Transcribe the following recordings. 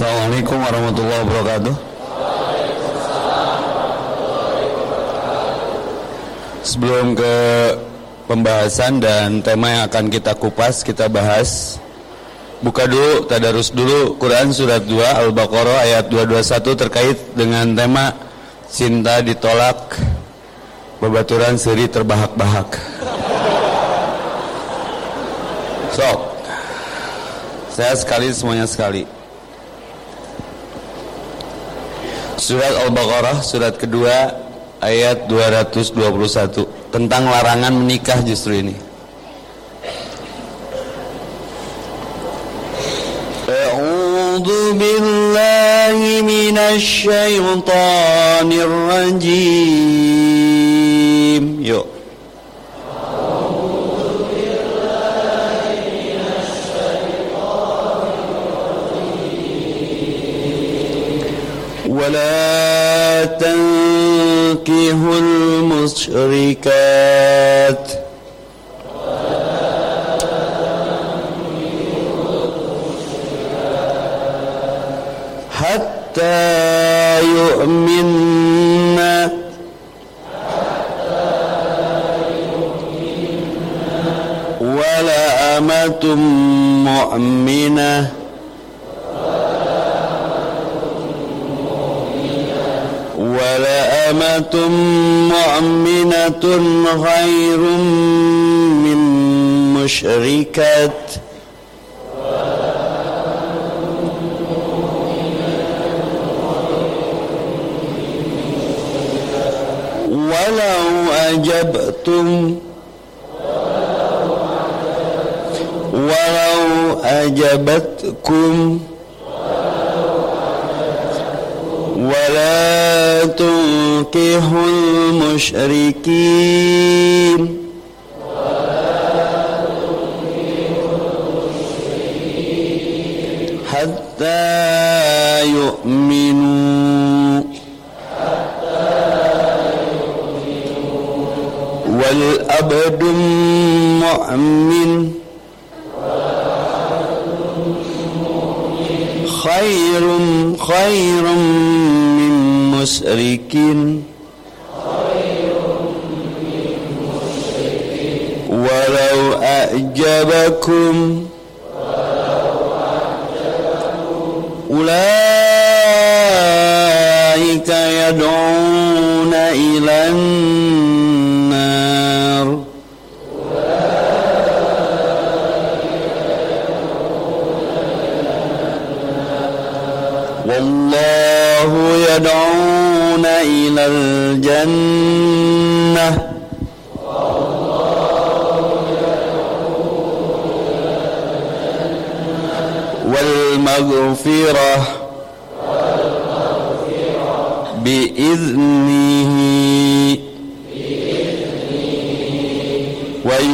Assalamualaikum warahmatullahi wabarakatuh. Sebelum ke pembahasan dan tema yang akan kita kupas, kita bahas. Buka dulu, tadarus dulu Quran surat 2 Al-Baqarah ayat 221 terkait dengan tema cinta ditolak, babaturan seri terbahak-bahak. Sok. Saya sekali semuanya sekali. Surat Al-Baqarah surat kedua ayat 221 tentang larangan menikah justru ini. A'udzu billahi minasy syaithanir rajim. Yuk. ولا تنكهوا المشركات. حتى يؤمن. ولا أمة مؤمنة. أمة مؤمنة غير من مشركات. ولو أجبتم ولو أجبتكم ولا تنكحوا المشركين؟ حتى يؤمنوا. والأبد مؤمن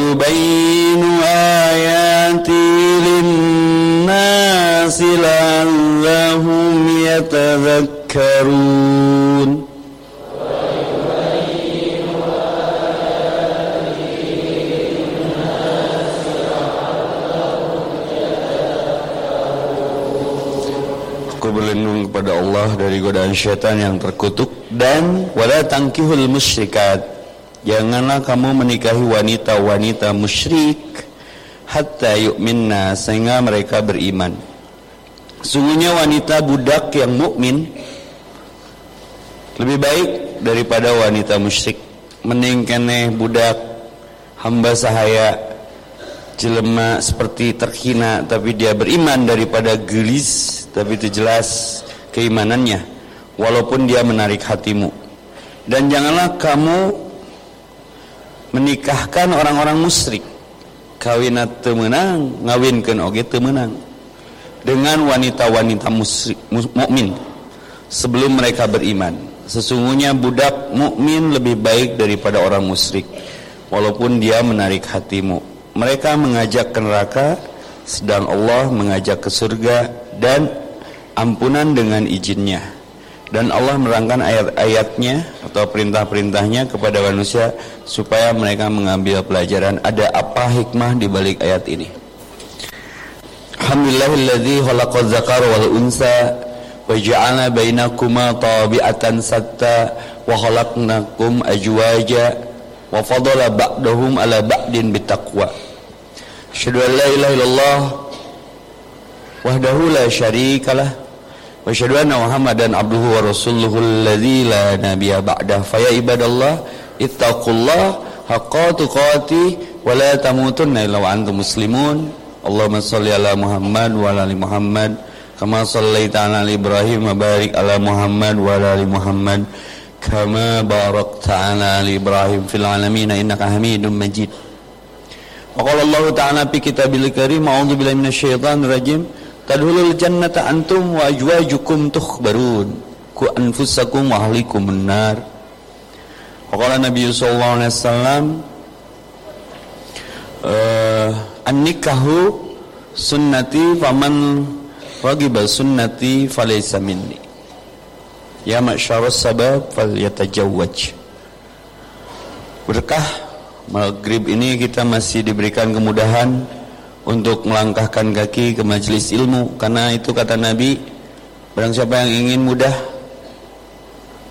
ويبين آياته للناس لعلهم يتذكرون berlindung kepada Allah dari godaan syaitan yang terkutuk dan wala tangkihul musyrikat janganlah kamu menikahi wanita-wanita musyrik hatta yu'minna sehingga mereka beriman. Sungguhnya wanita budak yang mukmin lebih baik daripada wanita musyrik. Mending budak hamba sahaya jelema seperti terhina tapi dia beriman daripada gelis tapi itu jelas keimanannya walaupun dia menarik hatimu. Dan janganlah kamu menikahkan orang-orang musyrik. Kawinat temenang ngawinkan oge temenang. Dengan wanita-wanita mukmin. Sebelum mereka beriman. Sesungguhnya budak mukmin lebih baik daripada orang musyrik. Walaupun dia menarik hatimu. Mereka mengajak ke neraka sedang Allah mengajak ke surga dan ampunan dengan izinnya dan Allah merangkan ayat-ayatnya atau perintah-perintahnya kepada manusia supaya mereka mengambil pelajaran ada apa hikmah di balik ayat ini Alhamdulillahilladzi khalaqa dzakara wal unsa wa ja'ala bainakuma tabi'atan satta wa khalaqnakum ajwaja wa fadala ba'dahum ala ba'din bitaqwa. Asyhadu la ilaha illallah wahdahu la syarikalah wa asyhadu anna Muhammadan abduhu wa rasuluhu alladzi la nabiyya ba'dah. Fa ya ibadallah ittaqullah haqqa tuqati wa la tamutunna illa wa antum muslimun. Allahumma salli ala Muhammad wa ala Muhammad kama sallaita ala Ibrahim wa barik ala Muhammad wa ala Muhammad kama barakta ala Ibrahim fil alamin innaka Hamidum Majid. Wa qala Allah ta'ala fi tadkhulul jannata antum wa ajwajukum tukhbarun. Ku anfusakum wa ahlikum. Wa qala Nabi sallallahu alaihi wasallam uh, an-nikahu sunnati faman ragiba sunnati falaysa minni. Ya ma'syarus sabab falyatajawwaj berkah maghrib ini kita masih diberikan kemudahan untuk melangkahkan kaki ke majelis ilmu. Karena itu kata Nabi barang siapa yang ingin mudah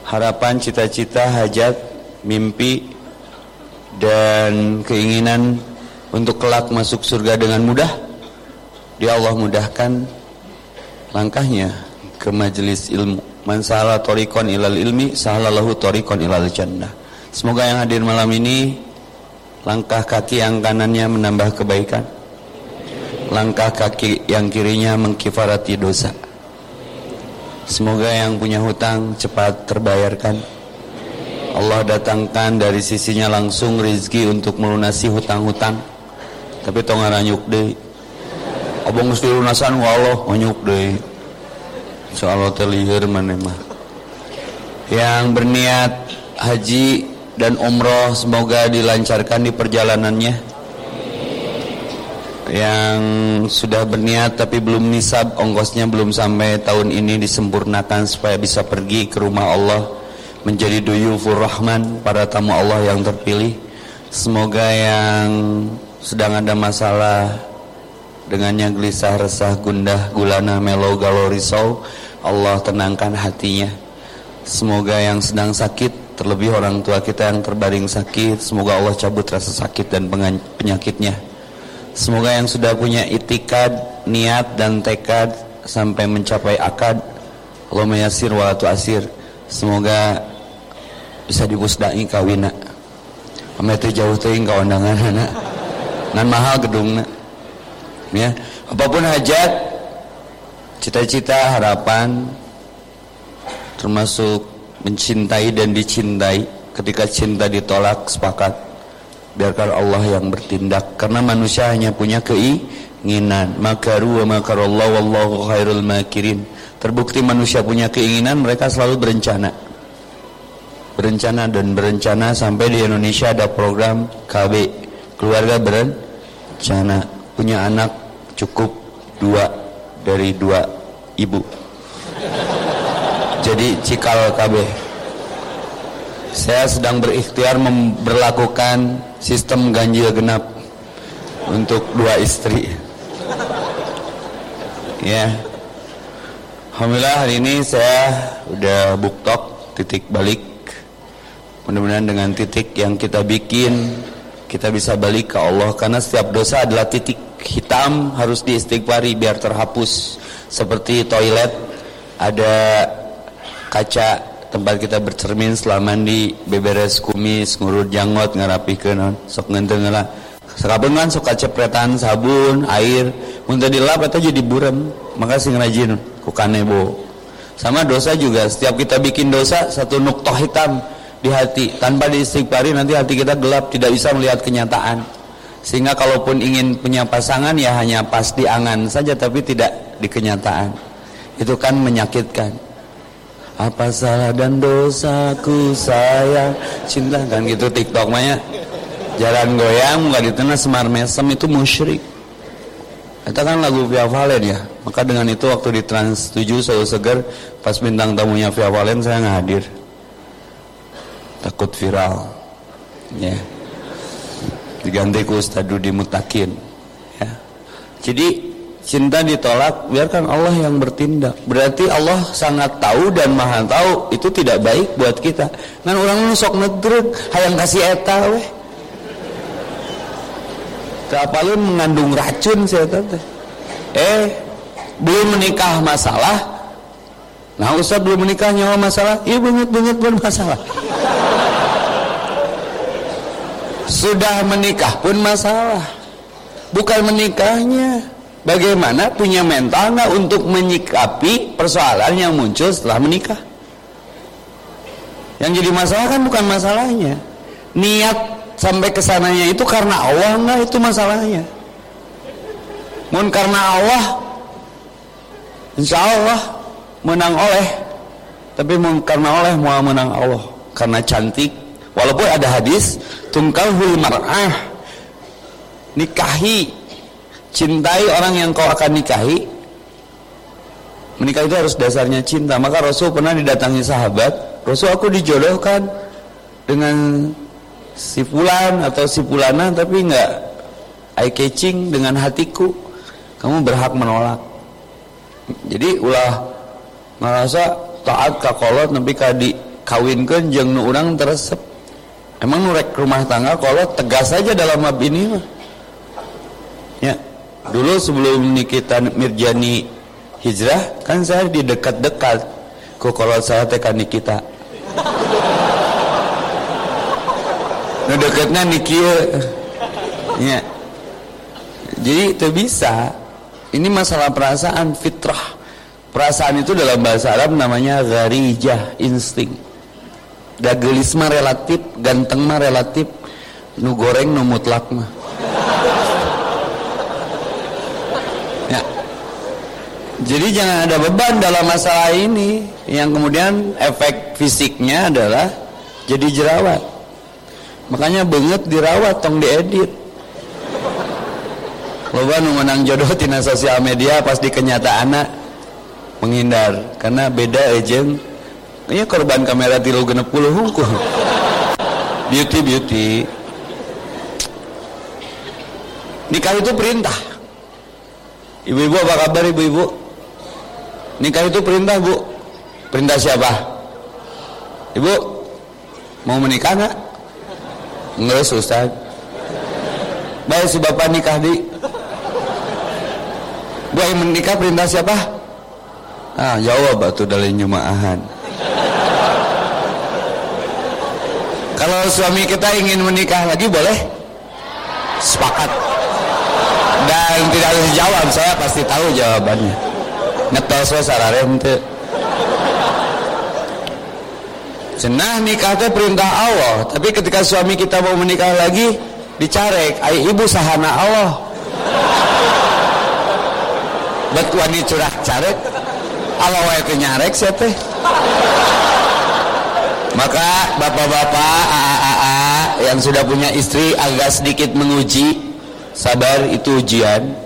harapan, cita-cita, hajat, mimpi dan keinginan untuk kelak masuk surga dengan mudah dia Allah mudahkan langkahnya ke majelis ilmu. Man sahala torikon ilal ilmi sahalallahu torikon ilal jannah. Semoga yang hadir malam ini langkah kaki yang kanannya menambah kebaikan langkah kaki yang kirinya mengkifarati dosa. Semoga yang punya hutang cepat terbayarkan. Allah datangkan dari sisinya langsung rizki untuk melunasi hutang-hutang. Tapi tong ngaranyuk deh. Abang mesti lunasan wa Allah nganyuk deh. Soal mana mah. Yang berniat haji dan umroh semoga dilancarkan di perjalanannya yang sudah berniat tapi belum nisab ongkosnya belum sampai tahun ini disempurnakan supaya bisa pergi ke rumah Allah menjadi duyufur rahman para tamu Allah yang terpilih. Semoga yang sedang ada masalah dengannya gelisah, resah, gundah, gulana, melo, galau, risau Allah tenangkan hatinya. Semoga yang sedang sakit terlebih orang tua kita yang terbaring sakit semoga Allah cabut rasa sakit dan penyakitnya semoga yang sudah punya itikad, niat dan tekad sampai mencapai akad Allah mayasir walatu asir semoga bisa dibusdai kawina Ame itu jauh teuing kawandangan anak nan mahal gedungnya ya. Apa pun hajat cita-cita harapan termasuk mencintai dan dicintai ketika cinta ditolak sepakat biarkan Allah yang bertindak. Karena manusia hanya punya keinginan. Makaru wa makarallah wallahu khairul makirin. Terbukti manusia punya keinginan mereka selalu berencana. Berencana dan berencana sampai di Indonesia ada program KB keluarga berencana. Cana punya anak cukup dua dari dua ibu. Jadi cikal KB. Saya sedang berikhtiar memperlakukan sistem ganjil genap untuk dua istri. Ya. Alhamdulillah hari ini saya udah buktok titik balik. Mudah-mudahan dengan titik yang kita bikin kita bisa balik ke Allah karena setiap dosa adalah titik hitam harus diistighfari biar terhapus seperti toilet ada kaca tempat kita bercermin selama mandi beberes kumis ngurut janggot ngarapikeun sok ngenteng lah. Sekabeun kan sok kacepretan sabun air. Mun teu dilap eta jadi burem. Maka sing rajin ku kanebo sama dosa juga setiap kita bikin dosa satu nuktoh hitam di hati. Tanpa diistighfari nanti hati kita gelap tidak bisa melihat kenyataan. Sehingga kalaupun ingin punya pasangan ya hanya pas di angan saja tapi tidak di kenyataan. Itu kan menyakitkan apa salah dan dosaku sayang? Cinta kan gitu tiktok mah jalan goyang nggak ditena semar mesem itu musyrik. Itu kan lagu Via Valen ya. Maka dengan itu waktu di Trans 7 selalu seger pas bintang tamunya Via Valen saya nggak hadir. Takut viral. Ya. Diganti ku Ustaz Dudi Mutakin ya. Jadi cinta ditolak biarkan Allah yang bertindak. Berarti Allah sangat tahu dan maha tahu itu tidak baik buat kita. Kan orang sok nedruk hayang kasih eta weh. Kapalun mengandung racun saya tante eh belum menikah masalah. Nah Ustaz belum menikah nyawa masalah? Iya banget bermasalah sudah menikah pun masalah. Bukan menikahnya Bagaimana punya mental nggak untuk menyikapi persoalan yang muncul setelah menikah? Yang jadi masalah kan bukan masalahnya. Niat sampai ke sananya itu karena Allah nggak itu masalahnya. Mun karena Allah, insya Allah menang oleh. Tapi mun karena oleh mau menang Allah karena cantik. Walaupun ada hadis tungkahul mar'ah nikahi cintai orang yang kau akan nikahi. Menikah itu harus dasarnya cinta. Maka Rasul pernah didatangi sahabat. Rasul aku dijodohkan dengan si fulan atau si fulana tapi enggak eye catching dengan hatiku. Kamu berhak menolak. Jadi ulah merasa taat kakolot tapi kadi kawinkan jeng nu urang teresep. Emang nurek rumah tangga kolot tegas saja dalam bab ini mah. Ya Dulu sebelum Nikita Mirjani hijrah, kan saya di dekat-dekat. Kok kalau saya tekan Nikita. Nah dekatnya Nikia. Ya. Jadi itu bisa. Ini masalah perasaan fitrah. Perasaan itu dalam bahasa Arab namanya gharijah, insting. Dagelisme relatif, ganteng mah relatif, nu goreng nu mutlak mah. Jadi jangan ada beban dalam masalah ini. Yang kemudian efek fisiknya adalah jadi jerawat. Makanya banget dirawat tong diedit. Loba nu menang jodoh tina sosial media pas di kenyataan menghindar. Karena beda agent. Ini korban kamera tilu genep puluh hungkul beauty beauty. Nikah itu perintah. Ibu-ibu apa kabar ibu-ibu Nikah itu perintah bu Perintah siapa? Ibu Mau menikah nggak? Enggak Ustaz Baik si bapak nikah di Bu yang menikah perintah siapa? Ah jawab batu dari nyemaahan Kalau suami kita ingin menikah lagi boleh? Sepakat Dan tidak harus jawab Saya pasti tahu jawabannya ngetos we sararem teu Cenah nikah itu perintah Allah. Tapi ketika suami kita mau menikah lagi Dicarek Ay ibu sahana Allah. Bet wani curah carek Allah wa itu nyarek siapa Maka bapak-bapak AA yang sudah punya istri agak sedikit menguji. Sabar itu ujian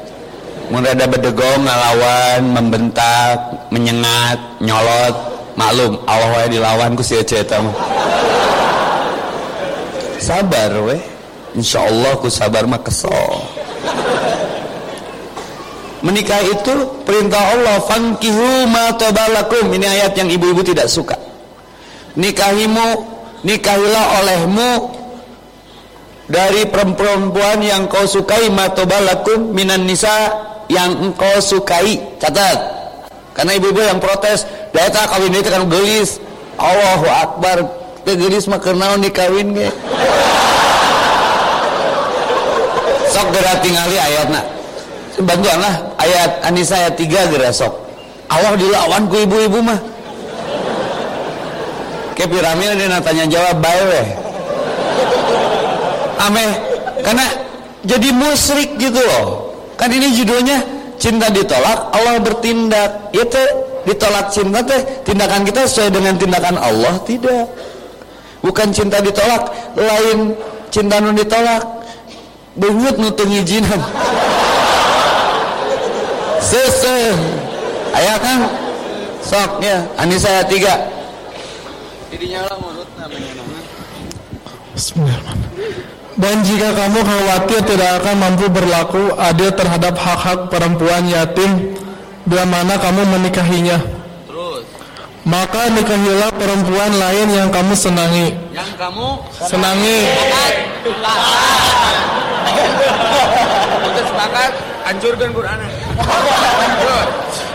Murada bedegong ngalawan membentak menyengat nyolot maklum Allah wae dilawan ku si eta mah. Sabar weh insyaallah ku sabar mah kesel. Menikah itu perintah Allah fankihu ma tabalakum. Ini ayat yang ibu-ibu tidak suka. Nikahimu nikahilah olehmu dari perempuan yang kau sukai matobalakum minan nisa yang engkau sukai. Catat. Karena ibu-ibu yang protes data kawin itu kan gelis. Allahu Akbar. Ke gelis mah karena dikawin ge. Sok gerak tinggali ayatna. Bantuan lah ayat Anisa ayat 3 gerak sok. Allah dilawan ku ibu-ibu mah. Ke piramid dia tanya jawab bae weh ameh karena jadi musrik gitu loh kan ini judulnya cinta ditolak Allah bertindak. Itu ditolak cinta teh tindakan kita sesuai dengan tindakan Allah? Tidak. Bukan cinta ditolak lain cinta nun ditolak. Bengut nutung izinan sese ayah kan sok ya. Anissa tiga. Jadi nyala mulut namanya Bismillahirrahmanirrahim Dan jika kamu khawatir tidak akan mampu berlaku adil terhadap hak-hak perempuan yatim bila mana kamu menikahinya. Terus. Maka nikahilah perempuan lain yang kamu senangi. Yang kamu senangi. Kita sepakat hancurkan Quran.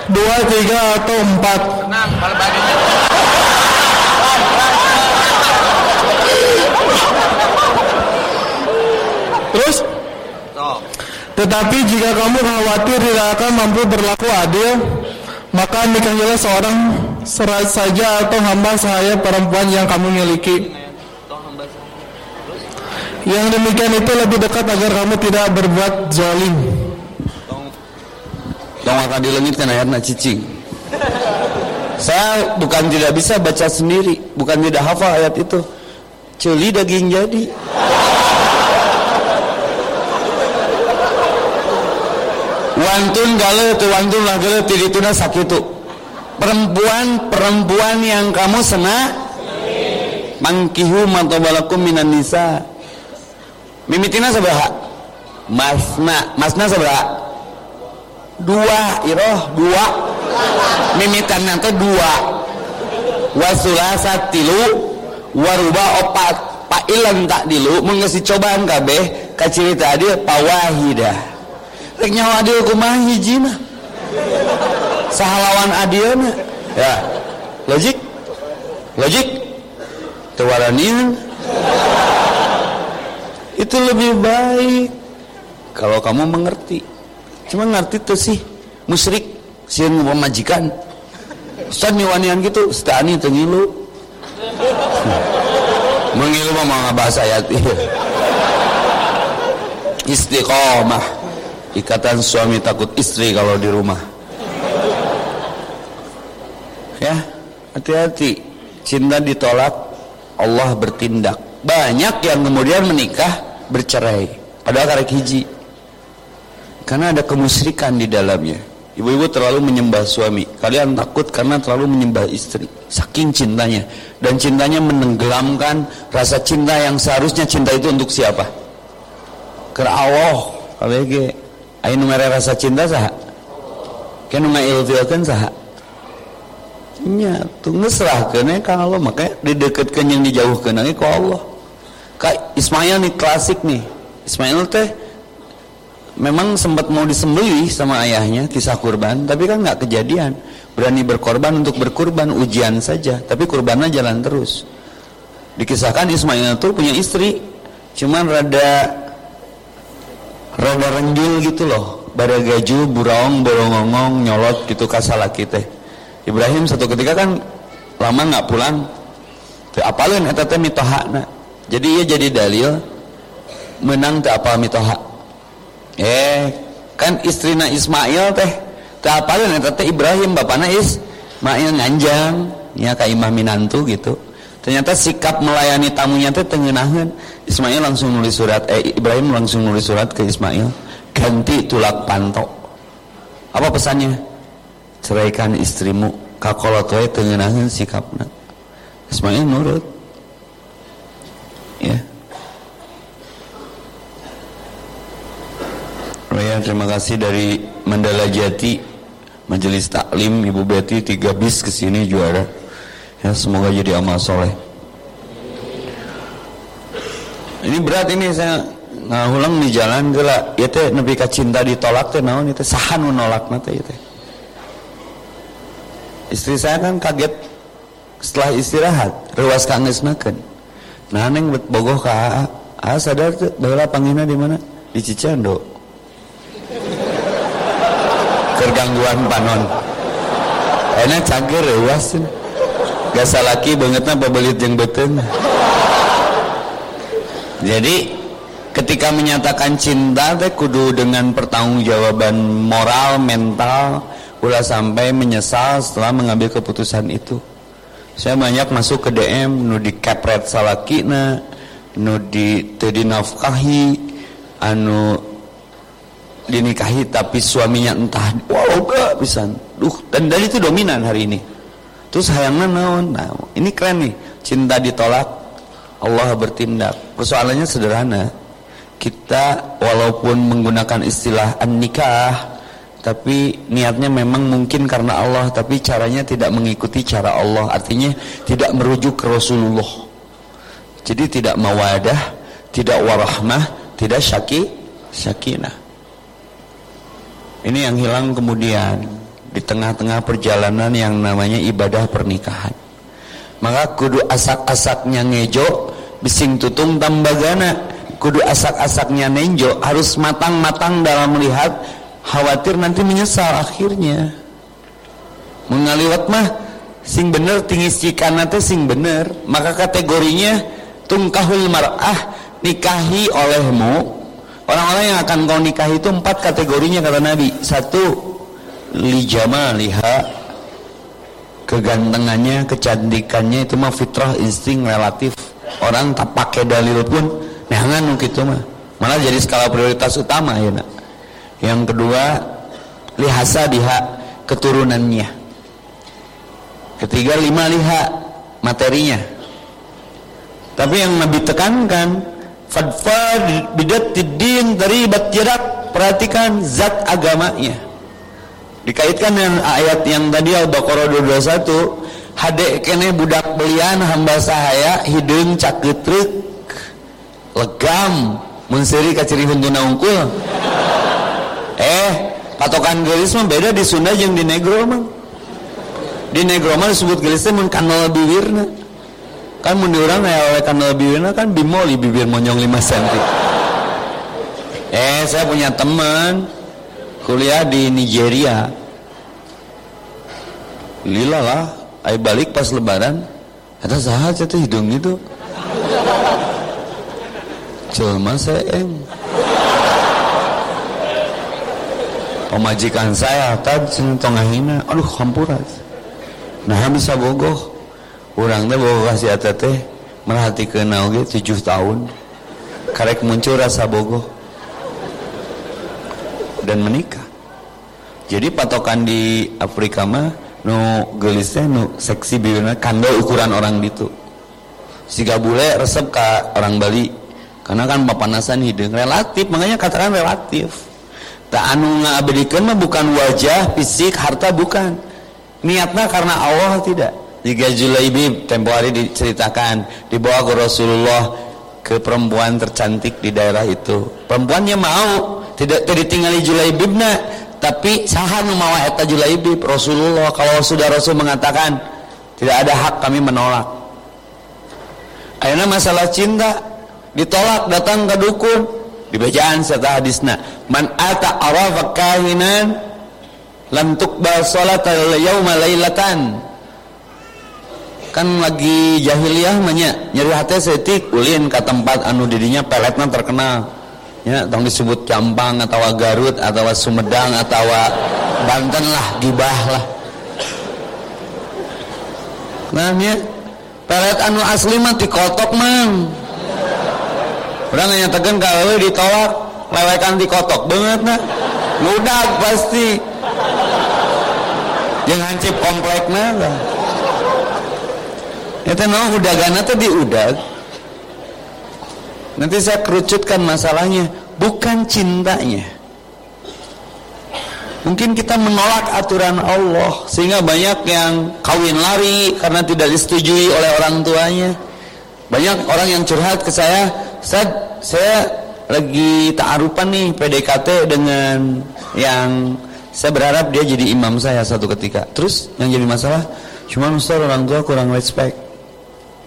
Dua, tiga atau empat. Senang, kalau baginya. Terus? Tetapi jika kamu khawatir tidak akan mampu berlaku adil, maka nikahilah seorang serat saja atau hamba sahaya perempuan yang kamu miliki. Yang demikian itu lebih dekat agar kamu tidak berbuat zalim. Tong akan dilengitkan ayatnya cicing. Saya bukan tidak bisa baca sendiri, bukan tidak hafal ayat itu. Celi daging jadi. Wantun gale tu wantun lah gale tirituna sakitu perempuan perempuan yang kamu sena mangkihu matobalakum minan nisa. Mimitina seberapa masna masna seberapa dua iroh dua. Mimitan nanti dua. Wasulasa tilu waruba opat ilan tak dilu. Mengisi cobaan kabeh kacirita dia pawahidah rek nyawa adil kumaha hiji mah. Sahalawan adilna ya. Logik? Logik? Tewaranian? Itu lebih baik. Kalau kamu mengerti. Cuma ngerti tuh sih musyrik sieun pemajikan Ustaz niwanian gitu setani tengilu mengilu mah bahasa ayat istiqomah ikatan suami takut istri kalau di rumah. Ya hati-hati. Cinta ditolak Allah bertindak. Banyak yang kemudian menikah bercerai. Padahal karek hiji. Karena ada kemusyrikan di dalamnya. Ibu-ibu terlalu menyembah suami. Kalian takut karena terlalu menyembah istri. Saking cintanya. Dan cintanya menenggelamkan rasa cinta yang seharusnya cinta itu untuk siapa? Ke Allah Ayo nu rasa cinta saha? Kan nu ngailfilkeun saha? Nya tuh ngesrahkeun ka Allah. Makanya dideketkeun yang dijauhkeun ge ku Allah. Kak Ismail nih klasik nih. Ismail teh memang sempat mau disembelih sama ayahnya kisah kurban tapi kan nggak kejadian. Berani berkorban untuk berkurban ujian saja. Tapi kurbannya jalan terus. Dikisahkan Ismail itu punya istri cuman rada rada renjul gitu loh. Pada gaju burong borongongong nyolot gitu kasalaki teh. Ibrahim satu ketika kan lama nggak pulang. Apalun eta teh jadi ia jadi dalil menang teh apal mitoha. Eh kan istrina Ismail teh teh apalun eta teh Ibrahim bapakna Ismail nganjang ya ka imah minantu gitu ternyata sikap melayani tamunya teh tengenahan Ismail langsung nulis surat eh Ibrahim langsung nulis surat ke Ismail. Ganti tulak pantok. Apa pesannya? Ceraikan istrimu. Kakolotoy tengenahan sikapna. Ismail nurut. Ya. Raya terima kasih dari Mandala Jati. Majelis Taklim Ibu Betty tiga bis ke sini juara ya semoga jadi amal soleh. Ini berat ini saya ngulang di jalan gila. Ya teh nepi ka cinta ditolak teh naon itu sahan menolak mata ya teh istri saya kan kaget setelah istirahat ruas kangesnakeun. Nah neng bogoh ka ah sadar tuh baheula panggilna di mana? Di Cicendo. Kergangguan panon. Enak cager ruas gak salaki bangetna pabelit jeung beuteung jadi ketika menyatakan cinta teh kudu dengan pertanggungjawaban moral, mental, ulah sampai menyesal setelah mengambil keputusan itu. Saya banyak masuk ke DM nu di kepret salakina, nu di teu dinafkahi, anu dinikahi tapi suaminya entah wow gak bisa duh dan dari itu dominan hari ini terus sayangnya naon? Nah ini keren nih. Cinta ditolak Allah bertindak. Persoalannya sederhana. Kita walaupun menggunakan istilah an-nikah tapi niatnya memang mungkin karena Allah tapi caranya tidak mengikuti cara Allah. Artinya tidak merujuk ke Rasulullah. Jadi tidak mawadah tidak warahmah tidak syaki syakinah. Ini yang hilang kemudian di tengah-tengah perjalanan yang namanya ibadah pernikahan. Maka kudu asak-asaknya ngejo bising tutung tambagana. Kudu asak-asaknya nenjo harus matang-matang dalam melihat khawatir nanti menyesal akhirnya. Mengaliwat mah sing bener tinggi cikan nanti sing bener. Maka kategorinya tungkahul mar'ah nikahi olehmu. Orang-orang yang akan kau nikahi itu empat kategorinya kata Nabi. Satu lijama liha kegantengannya kecantikannya itu mah fitrah insting relatif orang tak pakai dalil pun nehangan gitu mah malah jadi skala prioritas utama ya nak yang kedua lihasa biha keturunannya ketiga lima liha materinya tapi yang Nabi tekankan fadfad bidat din taribat yadak perhatikan zat agamanya dikaitkan dengan ayat yang tadi Al-Baqarah 221 hadek kene budak belian hamba sahaya hidung caketrek legam munseri kaciri huntuna unggul eh patokan gelis mah beda di Sunda yang di Negro mah. Di Negro mah disebut gelisnya mun kanal bibirna. Kan mun diurang oleh kanal bibirna kan bimoli bibir monyong 5 cm eh saya punya teman kuliah di Nigeria. Lila lah ayo balik pas lebaran. Ada sahat itu hidung itu. Jelma saya. Em pemajikan saya tadi tongahina aduh kampuras nah bisa bogoh. Orang bogoh kasih teh. Merhatikan oge tujuh tahun. Karek muncul rasa bogoh dan menikah. Jadi patokan di Afrika mah nu gelisnya nu seksi bibirna kando ukuran orang itu si bule resep ke orang Bali. Karena kan papanasan hidung relatif makanya katakan relatif. Tak anu ngabdikan mah bukan wajah fisik harta bukan. Niatnya karena Allah tidak. Jika Julaibi tempo hari diceritakan dibawa ke Rasulullah ke perempuan tercantik di daerah itu. Perempuannya mau tidak tidak tinggali Julaibibna tapi sahan mawa eta Julaibib? Rasulullah kalau sudah Rasul mengatakan tidak ada hak kami menolak. Akhirnya masalah cinta ditolak datang ke dukun. Di bacaan serta hadisna man ata arafa kahinan lam tuqbal salat yauma lailatan kan lagi jahiliyah manya nyeri hati setik ulin ke tempat anu didinya peletna terkenal ya tong disebut Campang atau Garut atau Sumedang atau Banten lah gibah lah. Nah ya? Pelet anu asli mah dikotok mang. Orang tegan kalau ditolak lewekan di kotok banget nah. Mudah pasti. Jangan cip komplek lah. Itu no udah gana tadi udah nanti saya kerucutkan masalahnya bukan cintanya. Mungkin kita menolak aturan Allah sehingga banyak yang kawin lari karena tidak disetujui oleh orang tuanya. Banyak orang yang curhat ke saya saya saya lagi ta'arupan nih PDKT dengan yang saya berharap dia jadi imam saya satu ketika. Terus yang jadi masalah cuma Ustaz orang tua kurang respect.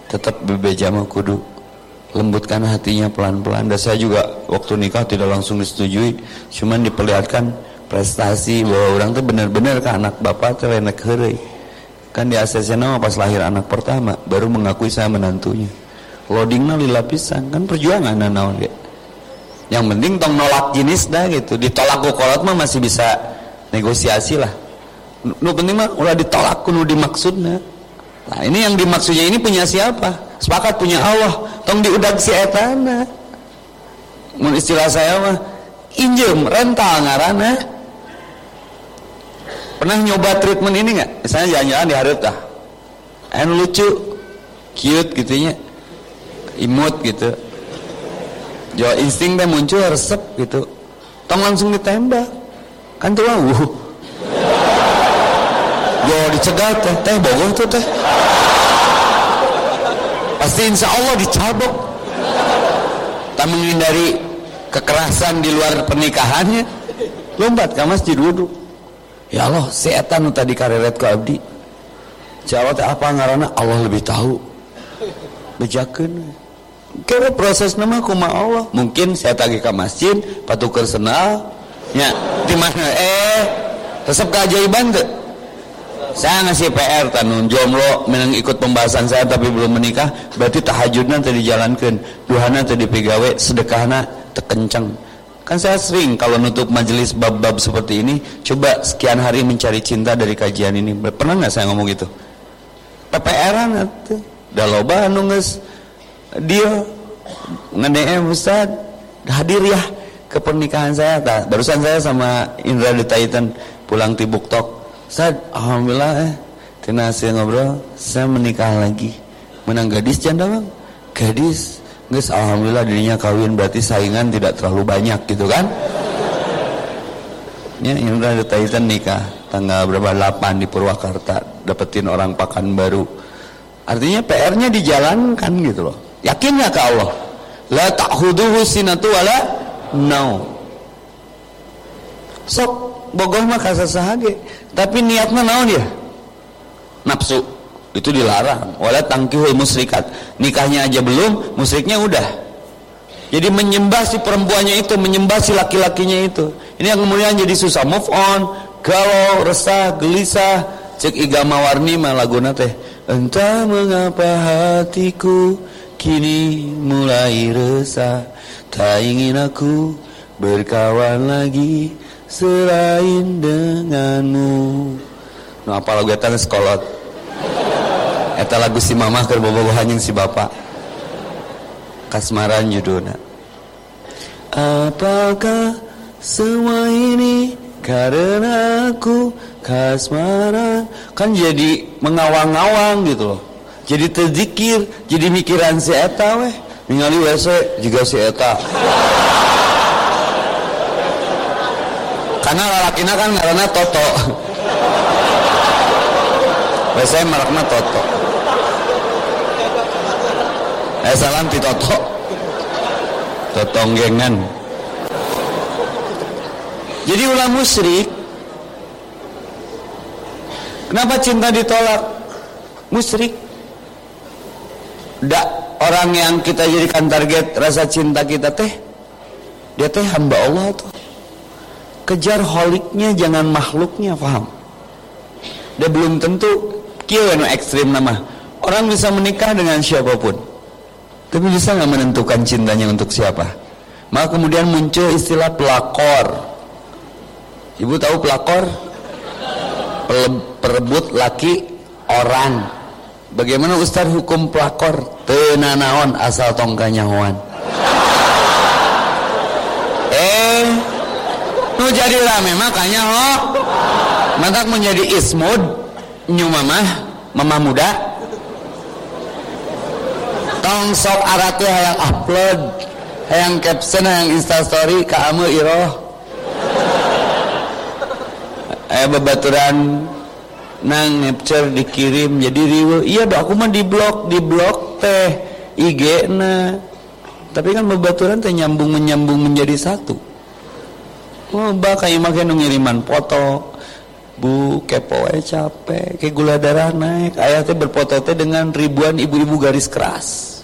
Tetap bebeja mah kudu lembutkan hatinya pelan-pelan. Dan saya juga waktu nikah tidak langsung disetujui cuman diperlihatkan prestasi bahwa orang tuh benar-benar ke anak bapak tuh enak kan di ACC nama pas lahir anak pertama baru mengakui saya menantunya. Loadingnya lila pisang kan perjuangan naon ya. Yang penting tong nolak jenis dah gitu. Ditolak kolot mah masih bisa negosiasi lah. Nu penting mah udah ditolak kuno dimaksudnya nah ini yang dimaksudnya ini punya siapa? Sepakat punya Allah tong diudag si etana mun istilah saya mah injem rental ngarana pernah nyoba treatment ini nggak misalnya jalan-jalan di dah en lucu cute gitunya imut gitu Jo insting teh muncul resep gitu. Tong langsung ditembak. Kan tuh uh. Yo dicegah teh, teh bogoh tuh teh. Pasti insya Allah dicabok. Tak menghindari kekerasan di luar pernikahannya. Lompat ke masjid wudhu. Ya Allah, si Eta nu tadi kareret ke abdi. Jawab apa ngarana Allah lebih tahu. Bejakeun. Kira proses nama kuma Allah. Mungkin saya tagih ke masjid, patukar senal. Ya, di mana? Eh, resep keajaiban tuh. Saya ngasih PR tanun jomblo menang ikut pembahasan saya tapi belum menikah. Berarti tahajudnya tadi jalankan duhana tadi pegawe sedekahna terkencang. Kan saya sering kalau nutup majelis bab-bab seperti ini coba sekian hari mencari cinta dari kajian ini. Pernah nggak saya ngomong gitu? PPR-an itu udah loba nunggu dia nge-DM Ustaz hadir ya ke pernikahan saya. Tak barusan saya sama Indra di Titan pulang tibuk tok Ustaz, Alhamdulillah eh. Tina hasil ngobrol. Saya menikah lagi. Menang gadis janda bang. Gadis Guys, Alhamdulillah dirinya kawin. Berarti saingan tidak terlalu banyak gitu kan? Ya, ini udah ada nikah. Tanggal berapa? 8 di Purwakarta. Dapetin orang pakan baru. Artinya PR-nya dijalankan gitu loh. Yakin gak ke Allah? La ta'khuduhu sinatu wala No Sok bogoh mah kasasahage tapi niatnya naon ya? Nafsu. Itu dilarang. Wala tangkihul musrikat. Nikahnya aja belum musriknya udah. Jadi menyembah si perempuannya itu menyembah si laki-lakinya itu. Ini yang kemudian jadi susah. Move on. Galau resah gelisah. Cek igama warni mah laguna teh. Entah mengapa hatiku kini mulai resah. Tak ingin aku berkawan lagi selain denganmu. Nu apa lagu eta sekolot eta lagu si mama keur bobogohan si bapak kasmaran judulna. Apakah semua ini karena aku? Kasmaran. Kan jadi mengawang-awang gitu loh. Jadi terzikir jadi mikiran si eta weh. Ningali WC juga si eta karena lalakina kan karena Toto. Biasanya mereknya Toto. Eh salam di Toto. Totonggengan jadi ulah musyrik. Kenapa cinta ditolak? Musyrik. Dak orang yang kita jadikan target rasa cinta kita teh dia teh hamba Allah tuh kejar holiknya jangan makhluknya paham dia belum tentu kia ekstrim nama. Orang bisa menikah dengan siapa pun tapi bisa nggak menentukan cintanya untuk siapa? Maka kemudian muncul istilah pelakor. Ibu tahu pelakor? Perebut laki orang. Bagaimana ustaz hukum pelakor? Tenanaon asal tongkanya hoan eh nu jadi rame makanya lo mantak menjadi ismud nyu mamah mamah muda. Tong sok aratu hayang upload hayang caption hayang instastory ka amu iroh. Aya babaturan nang ngepcer dikirim jadi riwe. Iya dok aku mah di blok di blok teh IG na tapi kan babaturan teh nyambung menyambung menjadi satu Oh, kayak makin ngiriman foto. Bu kepo aja capek kayak gula darah naik. Ayatnya berfoto teh dengan ribuan ibu-ibu garis keras.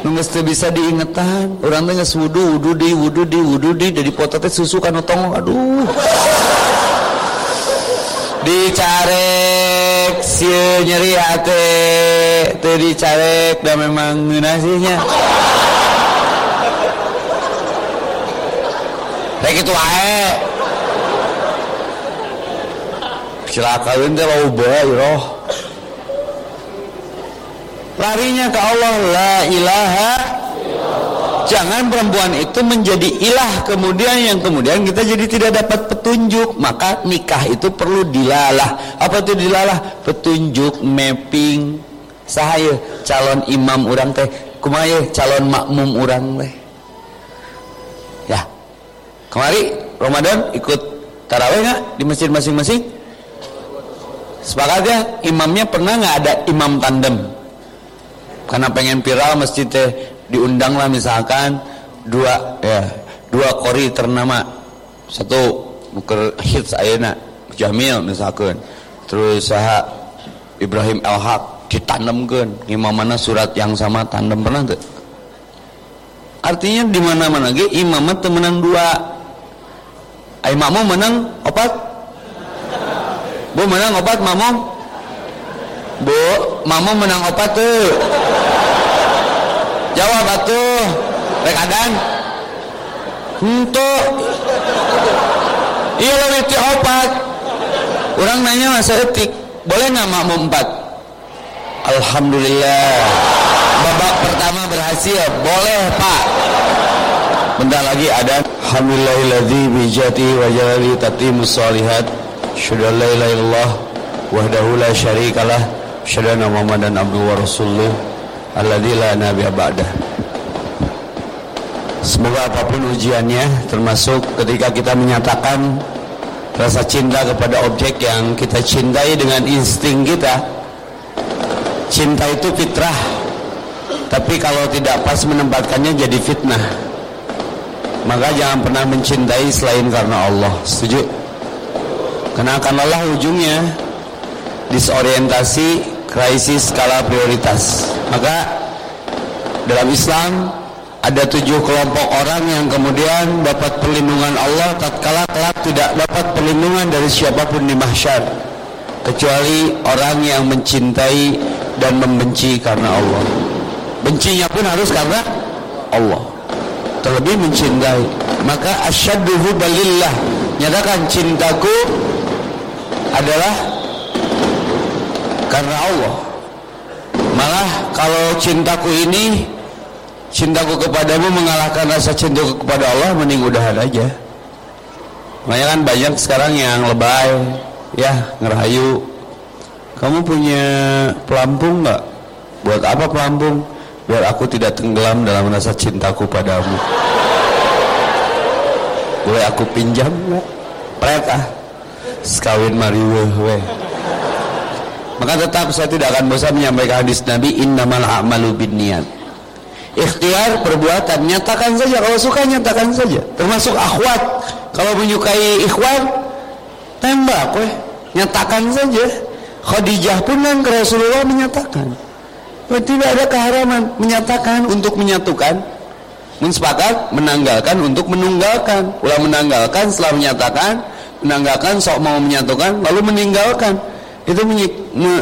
Nunggu bisa diingetan. Orang teh nges wudu wudu di wudu di wudu di. Dari foto teh susu kan otong aduh. Dicarek si nyeri hati teh dicarek dan memang ngenasihnya kayak gitu ae. Kecelakaan teh loba roh larinya ke Allah la ilaha jangan perempuan itu menjadi ilah kemudian yang kemudian kita jadi tidak dapat petunjuk. Maka nikah itu perlu dilalah. Apa itu dilalah? Petunjuk mapping. Sahaya calon imam orang teh. Kumaha calon makmum orang ya kemari Ramadan ikut taraweh nggak di masjid masing-masing? Sepakat ya imamnya pernah nggak ada imam tandem? Karena pengen viral masjid teh diundang lah misalkan dua ya dua kori ternama. Satu buker hits ayana Jamil misalkan. Terus saha Ibrahim El Haq ditanamkan imam mana surat yang sama tandem pernah tuh artinya di mana mana ge imam menang dua ay makmum menang opat? Bu menang opat makmum bu makmum menang opat tuh jawab atuh. Rek adan. Untuk. Iya lebih ti opat. Orang nanya masa etik. Boleh nggak makmum empat? Alhamdulillah. Babak pertama berhasil. Boleh pak. Bentar lagi ada Alhamdulillahilladzi bijati wa jalali tatimus salihat syukur la ilaha wahdahu la syarikalah syukur Muhammadan abduhu wa rasuluh. Alladzi la nabiyya ba'dah. Semoga apa pun ujiannya termasuk ketika kita menyatakan rasa cinta kepada objek yang kita cintai dengan insting kita cinta itu fitrah. Tapi kalau tidak pas menempatkannya jadi fitnah maka jangan pernah mencintai selain karena Allah. Setuju? Karena akan lelah ujungnya. Disorientasi krisis skala prioritas. Maka dalam Islam ada tujuh kelompok orang yang kemudian dapat perlindungan Allah tatkala kelak tidak dapat perlindungan dari siapa pun di mahsyar. Kecuali orang yang mencintai dan membenci karena Allah. Bencinya pun harus karena Allah terlebih mencintai maka asyadduhu balillah nyatakan cintaku adalah karena Allah. Malah kalau cintaku ini cintaku kepadamu mengalahkan rasa cintaku kepada Allah mending udahan aja. Makanya kan banyak sekarang yang lebay ya ngerayu. Kamu punya pelampung nggak? Buat apa pelampung biar aku tidak tenggelam dalam rasa cintaku padamu. Boleh aku pinjam nggak ah. Sekawin mariweh weh maka tetap saya tidak akan bosan menyampaikan hadis Nabi innamal a'malu bin niat ikhtiar perbuatan nyatakan saja. Kalau suka nyatakan saja. Termasuk akhwat. Kalau menyukai ikhwan tembak weh. Nyatakan saja. Khadijah pun kan Rasulullah menyatakan tidak ada keharaman menyatakan. Untuk menyatukan mensepakat menanggalkan untuk menunggalkan. Ulah menanggalkan setelah menyatakan menanggalkan sok mau menyatukan lalu meninggalkan. Itu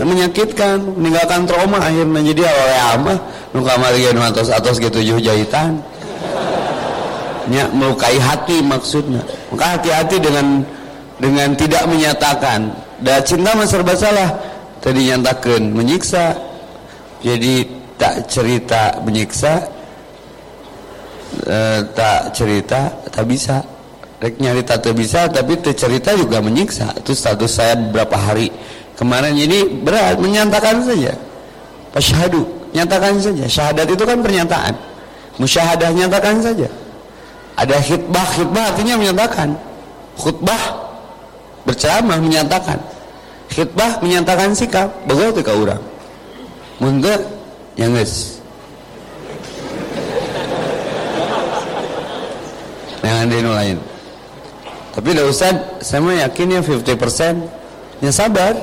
menyakitkan meninggalkan trauma akhirnya. Jadi oleh apa nu atas atas gitu tujuh jahitan. Nya melukai hati maksudnya. Maka hati-hati dengan dengan tidak menyatakan. Dan cinta mah serba salah tadi nyatakan menyiksa jadi tak cerita menyiksa e, tak cerita tak bisa. Rek nyarita tak bisa tapi cerita juga menyiksa. Itu status saya beberapa hari kemarin. Ini berat menyatakan saja. Pasyhadu nyatakan saja. Syahadat itu kan pernyataan. Musyahadah nyatakan saja. Ada khutbah khutbah artinya menyatakan. Khutbah berceramah menyatakan. Khutbah menyatakan sikap. Begitu ke orang mundur yang guys jangan di lain. Tapi udah Ustaz saya mah yakin ya 50% ya sabar.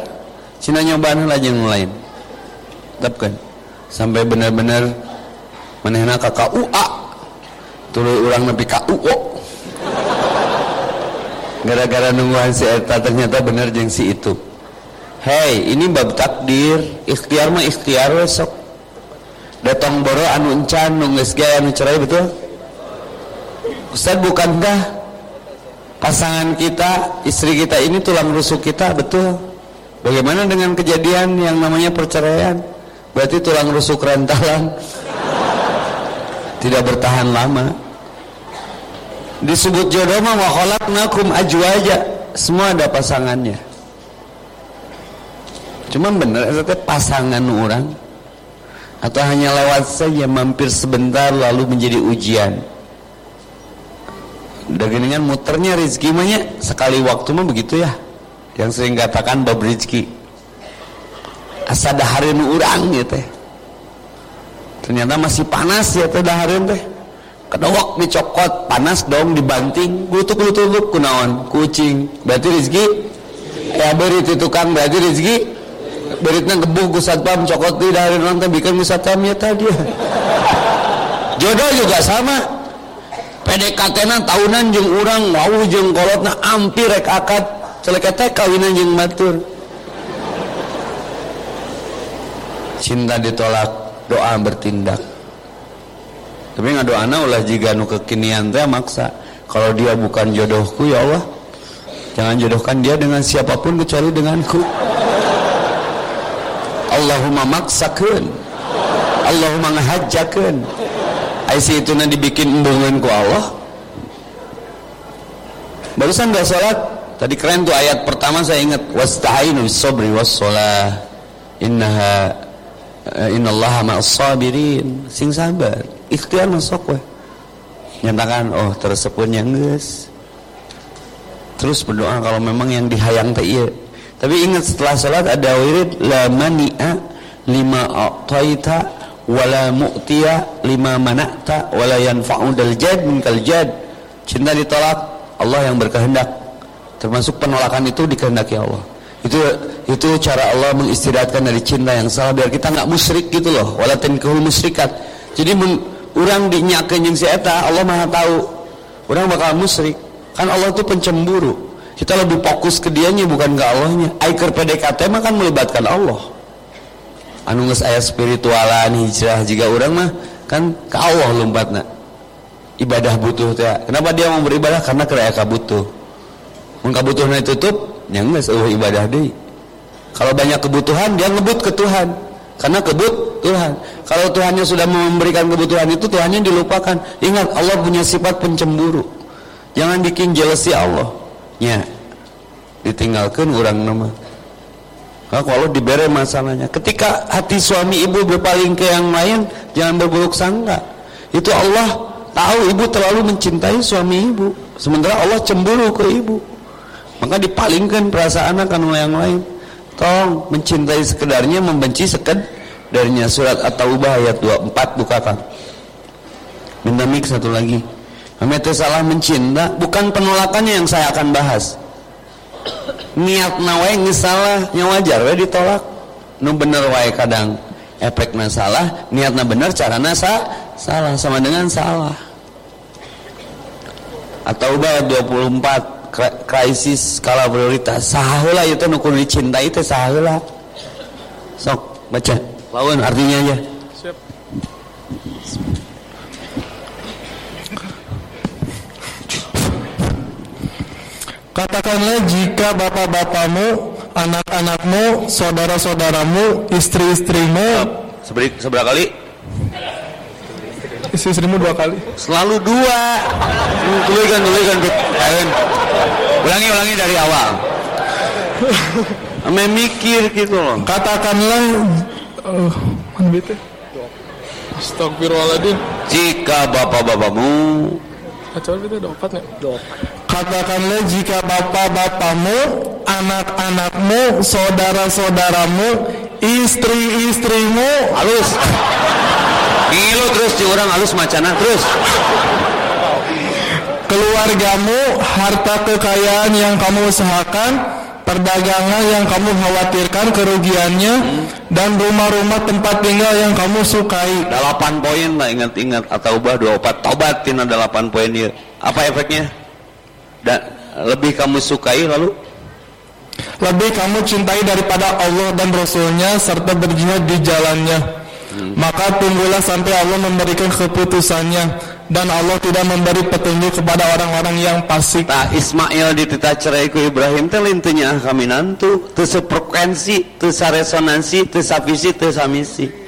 Cina nyobaan lagi yang lain. Tetapkan sampai benar-benar menehna ke KUA tulu orang nepi KUO gara-gara nungguan si Eta ternyata benar jeng si itu hei ini bab takdir. Ikhtiar mah ikhtiar besok datang boro anu encan nunggu gaya anu cerai betul? Ustaz bukankah pasangan kita istri kita ini tulang rusuk kita betul? Bagaimana dengan kejadian yang namanya perceraian? Berarti tulang rusuk rentalan tidak bertahan lama. Disebut jodoh mah wa khalaqnakum ajwaja. Semua ada pasangannya cuman bener itu pasangan orang. Atau hanya lewat saja mampir sebentar lalu menjadi ujian. Dengan muternya rezeki mahnya sekali waktu mah begitu ya. Yang sering katakan bab rezeki. Asa dahareun urang gitu ternyata masih panas ya teh dahareun teh. Kedawak dicokot panas dong dibanting. Gutuk gutuk kunaon kucing. Berarti rezeki? Ya beri itu tukang berarti rezeki beritnya gebuh ku satpam cokot di dari orang bikin ku satpam ya tadi. Jodoh juga sama. PDKT na tahunan jeng orang mau jeng kolotna hampir rek akad. Celek teh kawinan jeng matur. Cinta ditolak doa bertindak. Tapi nggak doa ulah jika nu kekinian teh maksa. Kalau dia bukan jodohku ya Allah. Jangan jodohkan dia dengan siapa pun kecuali denganku Allahumma maksakan Allahumma ngahajjakan Aisi itu nanti dibikin embungan ku Allah. Barusan gak salat tadi keren tuh ayat pertama saya ingat. Wasta'inu sabri wassalah innaha eh, innallaha ma'as sabirin. Sing sabar. Ikhtiar masuk weh nyatakan oh tersepun yang guys terus berdoa kalau memang yang dihayang tak iya tapi ingat setelah salat ada wirid la mani'a lima a'taita wala mu'tiya lima mana'ta wala yanfa'u dal jad min kal jad. Cinta ditolak, Allah yang berkehendak. Termasuk penolakan itu dikehendaki Allah. Itu itu cara Allah mengistirahatkan dari cinta yang salah biar kita nggak musyrik gitu loh. Wala tankahul musyrikat. Jadi men, orang dinyakeun jeung si eta, Allah Maha tahu. Orang bakal musyrik. Kan Allah itu pencemburu kita lebih fokus ke dianya bukan ke Allahnya. Aiker PDKT mah kan melibatkan Allah. Anu geus aya spiritualan hijrah jika orang mah kan ke Allah lompatna ibadah butuh teh. Kenapa dia mau beribadah? Karena keraya kabutuh. Mun kabutuhna tutup nya geus ibadah deui. Kalau banyak kebutuhan dia ngebut ke Tuhan. Karena kebut Tuhan. Kalau Tuhannya sudah memberikan kebutuhan itu Tuhannya dilupakan. Ingat Allah punya sifat pencemburu. Jangan bikin jealousy Allah nya ditinggalkan orang nama. Nah, kalau diberi masalahnya ketika hati suami ibu berpaling ke yang lain jangan berburuk sangka. Itu Allah tahu ibu terlalu mencintai suami ibu. Sementara Allah cemburu ke ibu. Maka dipalingkan perasaan akan yang lain. Tolong mencintai sekedarnya membenci sekedarnya. Surat At-Taubah ayat 24 bukakan. Minta mik satu lagi kami salah mencinta bukan penolakannya yang saya akan bahas. Niat nawe salah yang wajar we ditolak. Nu bener wae kadang efek salah niatnya bener cara nasa salah sama dengan salah. Atau bah 24 krisis skala prioritas. Sahaula itu nu kudu dicintai teh sahaula sok baca. Lawan artinya aja Katakanlah jika bapak-bapakmu, anak-anakmu, saudara-saudaramu, istri-istrimu Seberi, seberapa kali? Istri-istrimu dua kali. Selalu dua. Tulikan, tulikan Ulangi, ulangi dari awal. Ame mikir gitu loh. Katakanlah uh, Mana bete? Astagfirullahaladzim Jika bapak-bapakmu Coba bete ada opat Katakanlah jika bapak-bapakmu, anak-anakmu, saudara-saudaramu, istri-istrimu halus. Ngilu terus di orang halus macana terus. Keluargamu, harta kekayaan yang kamu usahakan, perdagangan yang kamu khawatirkan kerugiannya, hmm. dan rumah-rumah tempat tinggal yang kamu sukai. Delapan poin lah ingat-ingat atau ubah dua opat tobatin ada delapan poin dia. Apa efeknya? Dan lebih kamu sukai lalu lebih kamu cintai daripada Allah dan Rasulnya serta berjihad di jalannya hmm. maka tunggulah sampai Allah memberikan keputusannya dan Allah tidak memberi petunjuk kepada orang-orang yang fasik. Nah, Ismail ditita cerai ku Ibrahim teh lintunya kami nantu teu sefrekuensi, teu saresonansi, teu savisi, teu samisi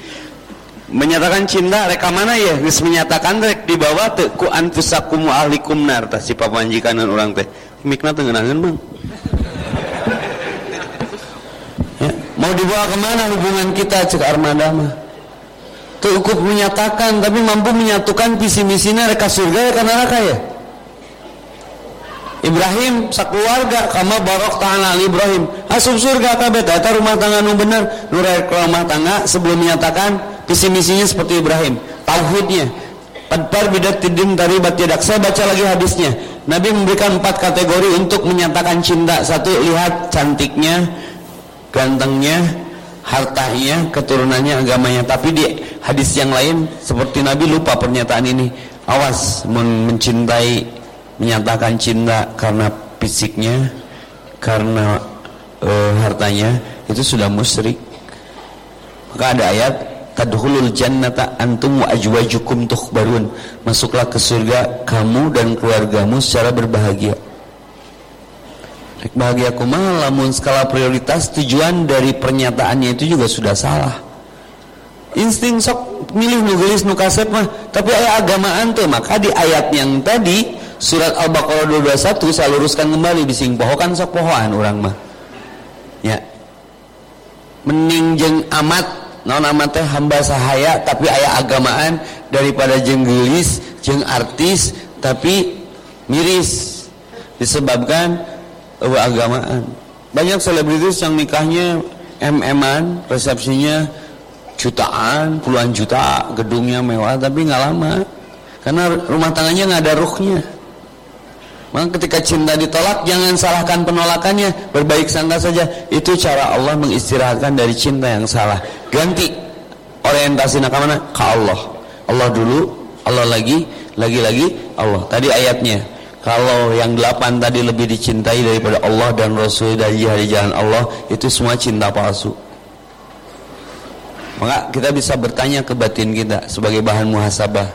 menyatakan cinta reka mana ya? Geus menyatakan rek di bawah teu ku anfusakum wa ahlikum nar tah si papanjikanan urang teh. Mikna teu ngeunaheun mang ya, mau dibawa ke mana hubungan kita cek armada mah? Cukup menyatakan tapi mampu menyatukan visi misinya reka surga ya karena neraka ya? Ibrahim sakeluarga kama barok ta'ala Ibrahim. Asup surga kabeh eta rumah tangga nu bener. Nu rumah tangga sebelum menyatakan visi misinya seperti Ibrahim tauhidnya. Padpar bidat tidin taribat tidak saya baca lagi hadisnya. Nabi memberikan empat kategori untuk menyatakan cinta. Satu lihat cantiknya gantengnya hartanya keturunannya agamanya. Tapi di hadis yang lain seperti Nabi lupa pernyataan ini. Awas mencintai menyatakan cinta karena fisiknya karena uh, hartanya itu sudah musyrik. Maka ada ayat tadkhulul jannata antum wa ajwajukum tukhbarun masuklah ke surga kamu dan keluargamu secara berbahagia Rek bahagia kumaha lamun skala prioritas tujuan dari pernyataannya itu juga sudah salah. Insting sok milih nugelis nukasep mah, tapi ayat agamaan tuh maka di ayat yang tadi surat Al-Baqarah 221 saya luruskan kembali bising pohokan sok pohoan orang mah. Ya. Mending jeng amat non amat teh hamba sahaya tapi ayat agamaan daripada jeng gelis jeng artis tapi miris. Disebabkan keagamaan banyak selebritis yang nikahnya mm-an resepsinya jutaan puluhan juta gedungnya mewah tapi nggak lama. Karena rumah tangganya nggak ada ruhnya maka ketika cinta ditolak jangan salahkan penolakannya. Berbaik sangka saja itu cara Allah mengistirahatkan dari cinta yang salah. Ganti orientasi nak mana ke Allah. Allah dulu Allah lagi lagi-lagi Allah. Tadi ayatnya kalau yang delapan tadi lebih dicintai daripada Allah dan Rasul dan jihad jalan Allah itu semua cinta palsu. Maka kita bisa bertanya ke batin kita sebagai bahan muhasabah.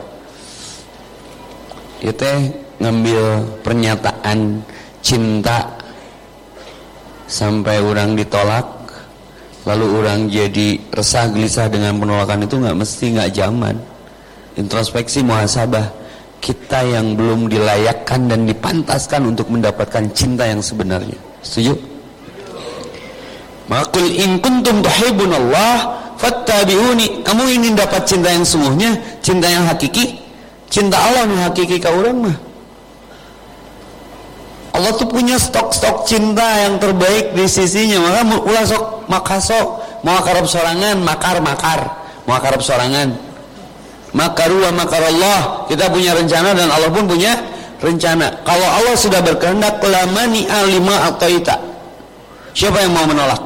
Kita ngambil pernyataan cinta sampai orang ditolak lalu orang jadi resah gelisah dengan penolakan itu nggak mesti nggak zaman introspeksi muhasabah kita yang belum dilayakkan dan dipantaskan untuk mendapatkan cinta yang sebenarnya. Setuju? Makul in kuntum tuhibbun Allah fattabi'uni. Kamu ingin dapat cinta yang sungguhnya, cinta yang hakiki, cinta Allah yang hakiki kau orang mah. Allah tuh punya stok-stok cinta yang terbaik di sisinya. Maka ulah sok makasok, mau akarab sorangan, makar-makar, mau akarab sorangan. Makaru wa makarallah kita punya rencana dan Allah pun punya rencana. Kalau Allah sudah berkehendak lamani alima ita siapa yang mau menolak?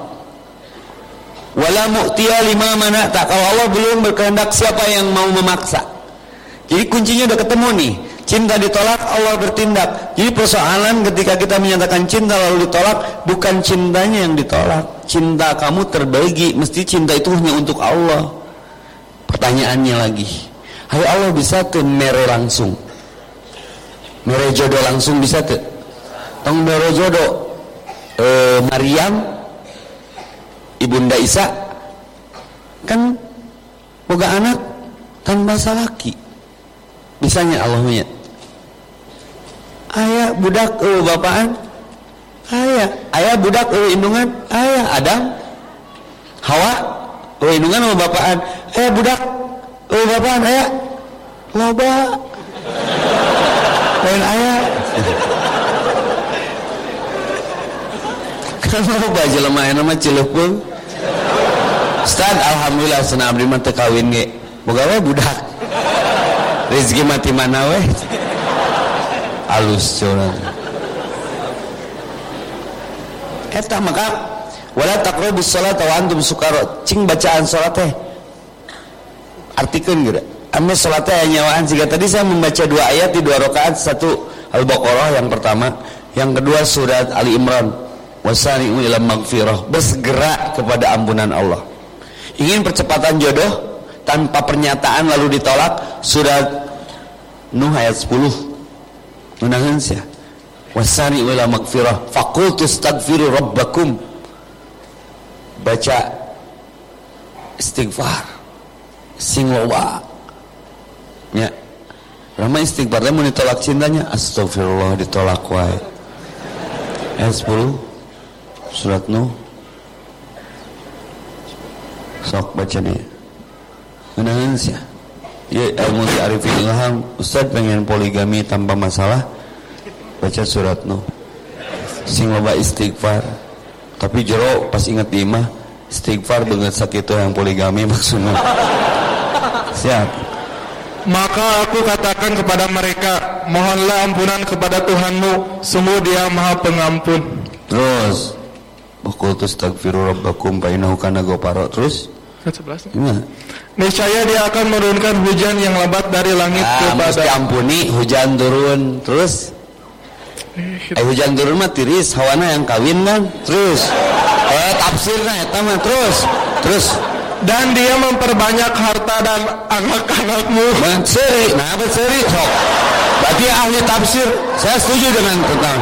Wala mu'tiya lima mana tak kalau Allah belum berkehendak siapa yang mau memaksa? Jadi kuncinya udah ketemu nih cinta ditolak Allah bertindak. Jadi persoalan ketika kita menyatakan cinta lalu ditolak bukan cintanya yang ditolak. Cinta kamu terbagi mesti cinta itu hanya untuk Allah. Pertanyaannya lagi Hai Allah bisa tuh mere langsung? Mere jodoh langsung bisa tuh tong mere jodoh e, Maryam ibunda Isa kan boga anak tanpa laki bisanya Allahnya ayah budak uh, bapaan? Ayah. Ayah budak uh, indungan? Ayah Adam? Hawa? Uh, indungan sama bapaan? Ayah budak Oh bapak ayah? Loba. Lain ayah. Loba jelema nama cilepung Ustaz alhamdulillah senang abdi mah teu kawin ge. Boga budak. Rezeki mati mana we alus curang eta maka wala taqrabus salata wa antum sukara. Cing bacaan salat teh artikan gitu. Amin sholatnya nyawaan jika tadi saya membaca dua ayat di dua rakaat. Satu Al-Baqarah yang pertama. Yang kedua surat Ali Imran. Wasari'u ila magfirah bersegera kepada ampunan Allah. Ingin percepatan jodoh tanpa pernyataan lalu ditolak? Surat Nuh ayat 10 menangan sih wasari'u ila magfirah faqultu astaghfiru rabbakum. Baca istighfar. Sing ya Rama istighfarnya mau ditolak cintanya. Astagfirullah ditolak wae ayat 10 surat Nuh. Sok baca nih. Menahan sih ya ilmu di arifin ilham Ustaz pengen poligami tanpa masalah baca surat no sing loba istighfar. Tapi jero pas inget imah istighfar banget sakit yang poligami maksudnya. Siap. Maka aku katakan kepada mereka mohonlah ampunan kepada Tuhanmu sungguh dia maha pengampun. Terus Bakul tastagfiru rabbakum bainahu kana goparo terus? Gimana? Niscaya dia akan menurunkan hujan yang lebat dari langit ah, kepada ampuni hujan turun. Terus? Eh hujan turun mah tiris hawana yang kawin kan? Terus? Eh tafsirnya eta mah terus? Terus? Dan dia memperbanyak harta dan anak-anakmu. Seri. Nah apa seri sok? Berarti ahli tafsir saya setuju dengan tentang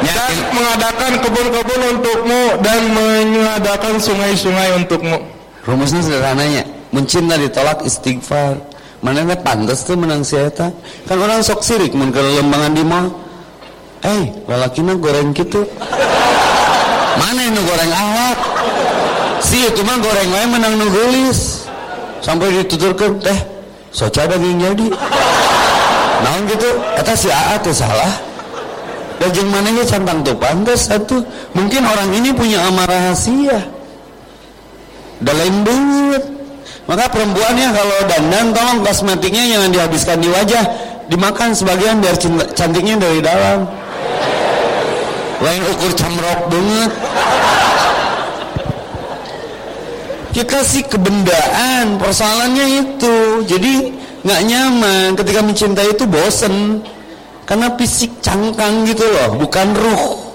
dan mengadakan kebun-kebun untukmu dan mengadakan sungai-sungai untukmu. Rumusnya sederhananya mencinta ditolak istighfar. Mana pantas tuh menang sieta kan orang sok sirik mun lembangan di mall. Eh lalakina goreng gitu mana yang goreng alat si itu mah goreng lain menang nugelis sampai dituturkan teh soca daging jadi. Naon gitu? Eta si AA tuh salah. Dan mana mananya cantang tuh pantas satu mungkin orang ini punya amarah rahasia. Dalam banget maka perempuannya kalau dandan tolong kosmetiknya jangan dihabiskan di wajah. Dimakan sebagian biar cantiknya dari dalam. Lain ukur camrok banget. Kita sih kebendaan. Persoalannya itu. Jadi nggak nyaman. Ketika mencintai itu bosen. Karena fisik cangkang gitu loh. Bukan ruh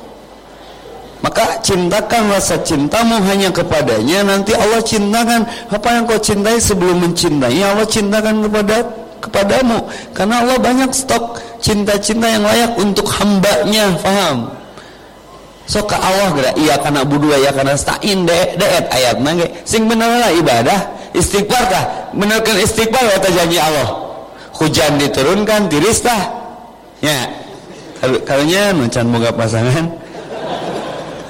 maka cintakan rasa cintamu hanya kepadanya. Nanti Allah cintakan. Apa yang kau cintai sebelum mencintai Allah cintakan kepada kepadamu. Karena Allah banyak stok cinta-cinta yang layak untuk hambanya. Faham? Sok ke Allah geura iya karena budu ya karena stain de ayat nage sing bener lah ibadah. Istighfar kah? Benerkan istighfar kata janji Allah. Hujan diturunkan tiris tah ya. Karunya nucan boga pasangan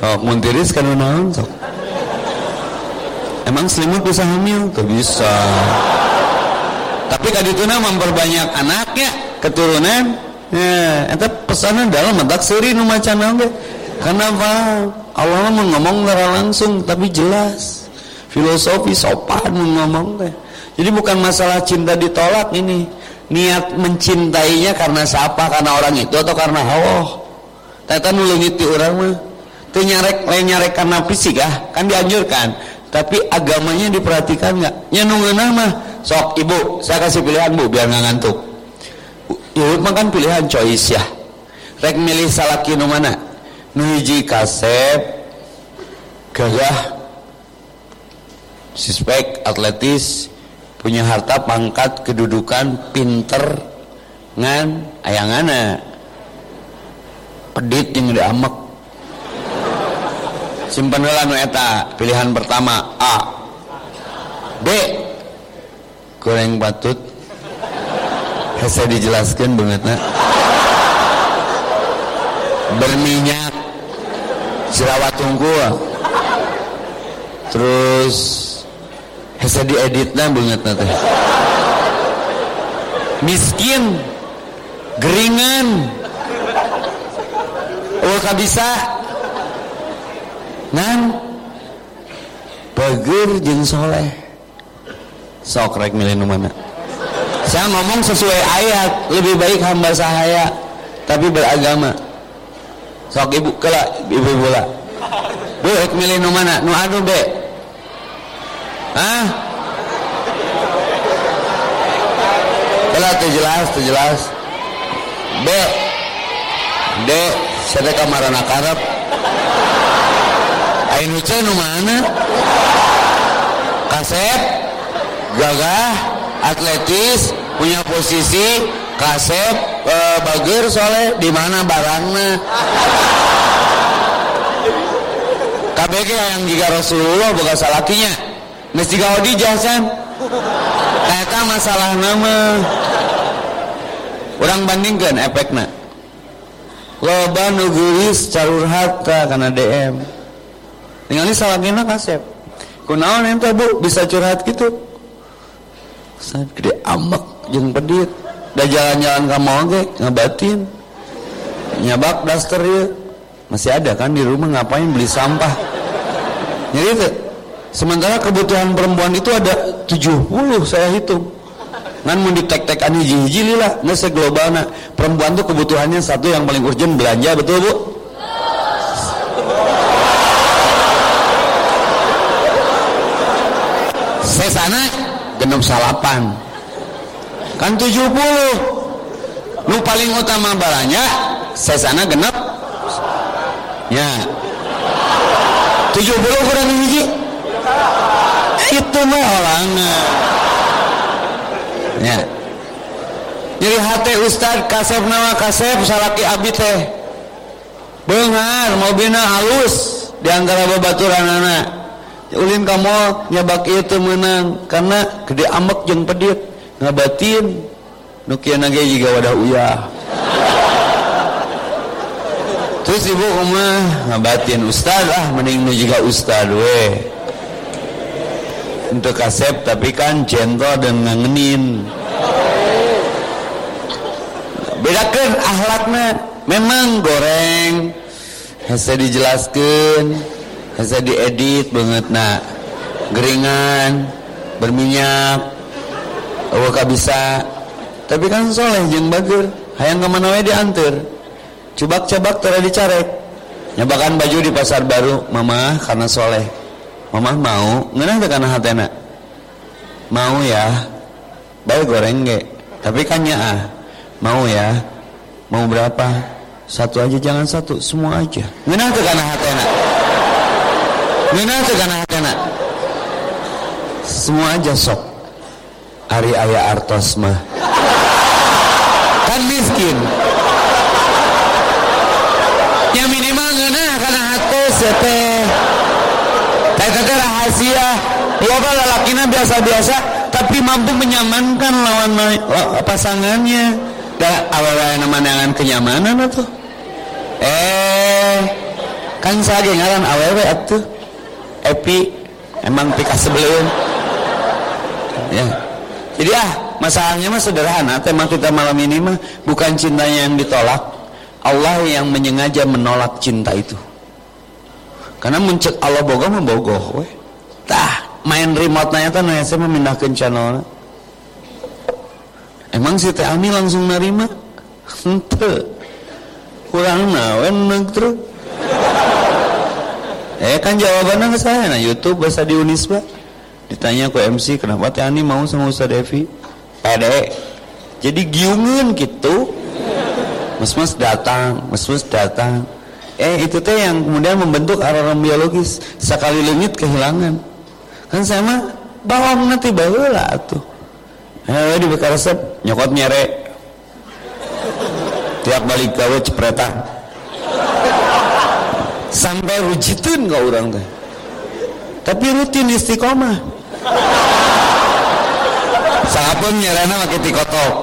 oh mun tiris kan naon sok emang selimut bisa hamil tuh bisa tapi kadituna memperbanyak anaknya keturunan ya itu pesanan dalam mentak seri nu macan Kenapa? Allah mau ngomong secara langsung tapi jelas. Filosofi sopan ngomong teh. Jadi bukan masalah cinta ditolak ini. Niat mencintainya karena siapa? Karena orang itu atau karena Allah? Tata nulungiti orang mah. Teu nyarek karena fisik ah, kan dianjurkan. Tapi agamanya diperhatikan nggak? Nya nungeunah mah sok ibu, saya kasih pilihan bu biar nggak ngantuk. Ibu mah kan pilihan choice ya. Rek milih salaki nu mana? nuhiji kasep gagah suspek atletis punya harta pangkat kedudukan pinter ngan ayangana pedit yang diamek simpan nu eta. Pilihan pertama A. B. Goreng batut. Bisa dijelaskan banget nak berminyak. Jerawat tunggu terus bisa diedit lah banget nanti miskin. Geringan. Oh gak bisa nan bager jeng soleh. Sok rek milih mana. Saya ngomong sesuai ayat lebih baik hamba sahaya tapi beragama. Sok ibu kela ibu bola bu ek milih mana? Nu anu be. Ah kela tuh jelas tuh jelas. Be. De saya kamar anak Arab Ain ucai nu mana? Kasep gagah atletis punya posisi kasep e, bagir soalnya di mana barangnya? KBG yang jika Rasulullah bukan salakinya mesti kau dijahsan kata masalah nama. Orang bandingkan efeknya. Loba nugulis carur harta karena DM tinggal ini salakina kasep kunaon ente bu? Bisa curhat gitu? Ustaz gede amak jeung pedit. Da jalan-jalan ka mall ge ngabatin. Nyabak daster ya. Masih ada kan di rumah ngapain beli sampah? Jadi itu sementara kebutuhan perempuan itu ada 70 saya hitung. Kan mau ditek-tek ani hiji lah nah perempuan tuh kebutuhannya satu yang paling urgent belanja betul bu saya sana genep salapan. Kan 70 lu paling utama balanya saya sana genep ya. 70 kurang hiji itu mah orangnya. Ya. Jadi hati ustad kasep nama kasep salaki abdi teh. Bengar mobilnya halus di antara babaturan anak ulin kamu nyabak itu menang. Karena gede amek jeng pedit ngabatin. Nukian nage juga wadah uyah. Terus ibu rumah ngabatin ustad ah mending nu juga ustad we. Untuk kasep tapi kan centro dan ngangenin. Bedakan ahlaknya memang goreng. Hasa dijelaskan hasa diedit banget nak geringan berminyak awak bisa. Tapi kan soleh jeng bager. Hayang ke mana wae diantar. Cubak-cubak tera dicarek. Nyabakan baju di pasar baru. Mama karena soleh. Mama mau? Ngenah teh karena hatena mau ya? Baik goreng ge. Tapi kan ya ah. Mau ya? Mau berapa? Satu aja jangan satu. Semua aja. Ngenah teh karena hatena teh karena hatena semua aja sok. Ari ayah artos mah. Kan miskin. Yang minimal ngeunah karena teh. Teh teh rahasia. Loba lalakina biasa-biasa tapi mampu menyamankan lawan pasangannya. Da awal nama dengan kenyamanan atuh. Eh kan saya ngaran awewe atuh epi emang pika sebelum ya. Jadi ah masalahnya mah sederhana tema kita malam ini mah bukan cintanya yang ditolak. Allah yang menyengaja menolak cinta itu. Karena mencek Allah bogoh weh. Tah main remote nanya tuh nanya saya memindahkan channel emang si Teh Ami langsung nerima ente kurang nawen terus eh kan jawabannya ke saya. Nah YouTube bahasa di Unisba ditanya ke MC kenapa Teh Ani mau sama Ustaz Devi pede jadi giungan gitu. Mas-mas datang mas-mas datang. Eh itu teh yang kemudian membentuk alarm biologis. Sekali lengit kehilangan. Kan sama bawang nanti baheula tuh eh di resep nyokot nyere. Tiap balik gawe cepretan sampai rujitun kau orang teh tapi rutin istiqomah Sapun nyerana pakai tikotok.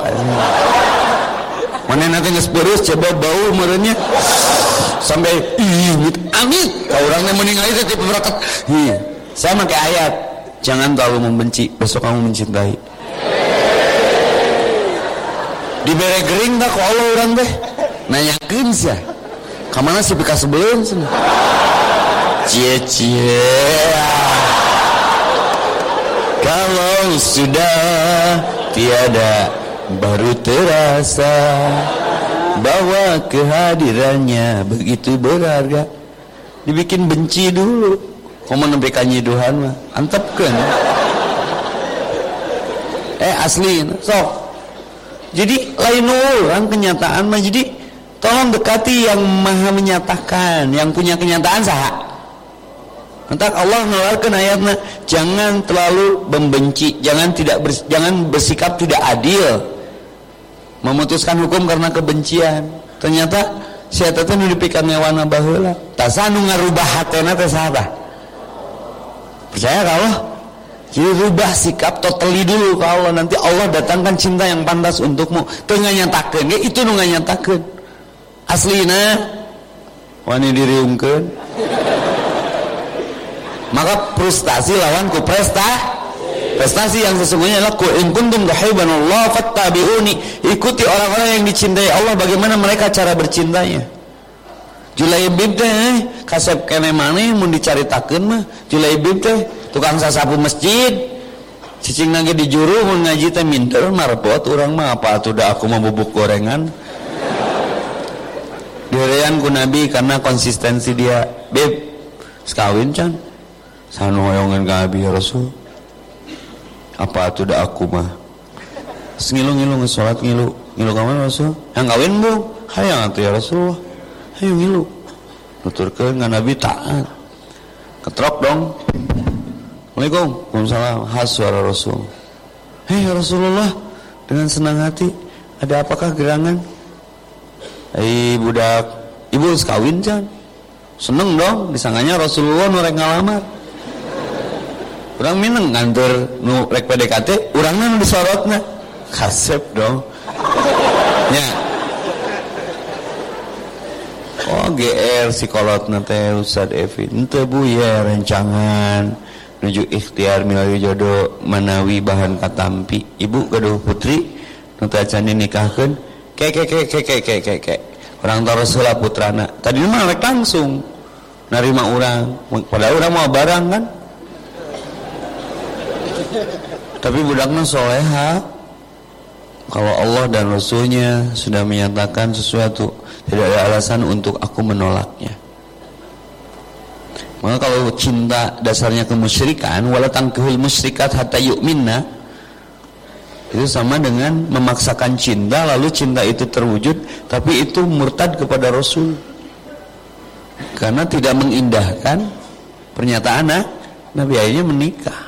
Mana nanti ngesperus coba bau merenya sampai ih amit. Kau orangnya meninggal itu tipe. Iya. Saya pakai ayat. Jangan terlalu membenci, besok kamu mencintai. Dibere gering tak kok Allah orang deh. Nanyakin sih. Kamana sih bekas sebelum? Sih. Cie cie. Kalau sudah tiada baru terasa bahwa kehadirannya begitu berharga. Dibikin benci dulu. Kamu nembekan nyiduhan mah? Antepkan eh asli sok. Jadi lain orang kenyataan mah. Jadi tolong dekati yang maha menyatakan yang punya kenyataan sah Entah Allah mengeluarkan ayatnya jangan terlalu membenci, jangan tidak bers, jangan bersikap tidak adil. Memutuskan hukum karena kebencian. Ternyata saya teteh nu dipikir nyawana baheula. Tasa nu ngarubah hatena teh saha Percaya ka Allah? Jadi rubah sikap totally dulu ke Allah nanti Allah datangkan cinta yang pantas untukmu. Teu nganyatakeun, itu nu nganyatakeun. Aslina wani diriungkeun. Maka frustasi lawan ku presta prestasi yang sesungguhnya adalah qul in kuntum Allah fattabi'uni. Ikuti orang-orang yang dicintai Allah bagaimana mereka cara bercintanya. Julaibib teh eh, kasep kene maneh mun dicaritakeun mah. Julaibib teh tukang sasapu masjid. Cicing lagi di juru mun ngaji teh minter marbot urang mah apa atuh da aku mah bubuk gorengan Direan ku Nabi karena konsistensi dia. Bib sekawin can sanu hoyongan ka ya Rasul. Apa atuh da aku mah? Salat ngilu. Ngilu ka mana Rasul? Yang kawin bu. Hayang atuh ya Rasulullah ayo ngilu. Nuturkeun ngan nabi taat ketrok dong. Assalamualaikum. Waalaikumsalam. Khas suara Rasul. Hei Rasulullah. Dengan senang hati ada apakah gerangan Hei budak. Ibu sekawin can seneng dong disangkanya Rasulullah nurek ngalamar. Orang mineng ngantur nu rek PDKT urangnya nu disorotna. Kasep dong. Ya oh GR psikolog nate Ustad Evi. Ente bu ya rencangan. Menuju ikhtiar milawi jodoh manawi bahan katampi. Ibu gaduh putri nanti acan nikahkan kek kek kek kek kek kek kek orang Putra putrana tadi mah langsung. Nerima orang. Pada orang mau barang kan? Tapi budaknya soleha. Kalau Allah dan Rasulnya sudah menyatakan sesuatu tidak ada alasan untuk aku menolaknya. Maka kalau cinta dasarnya kemusyrikan walatangkihul musyrikat hatta yu'minna itu sama dengan memaksakan cinta lalu cinta itu terwujud tapi itu murtad kepada Rasul. Karena tidak mengindahkan pernyataan Nabi akhirnya menikah.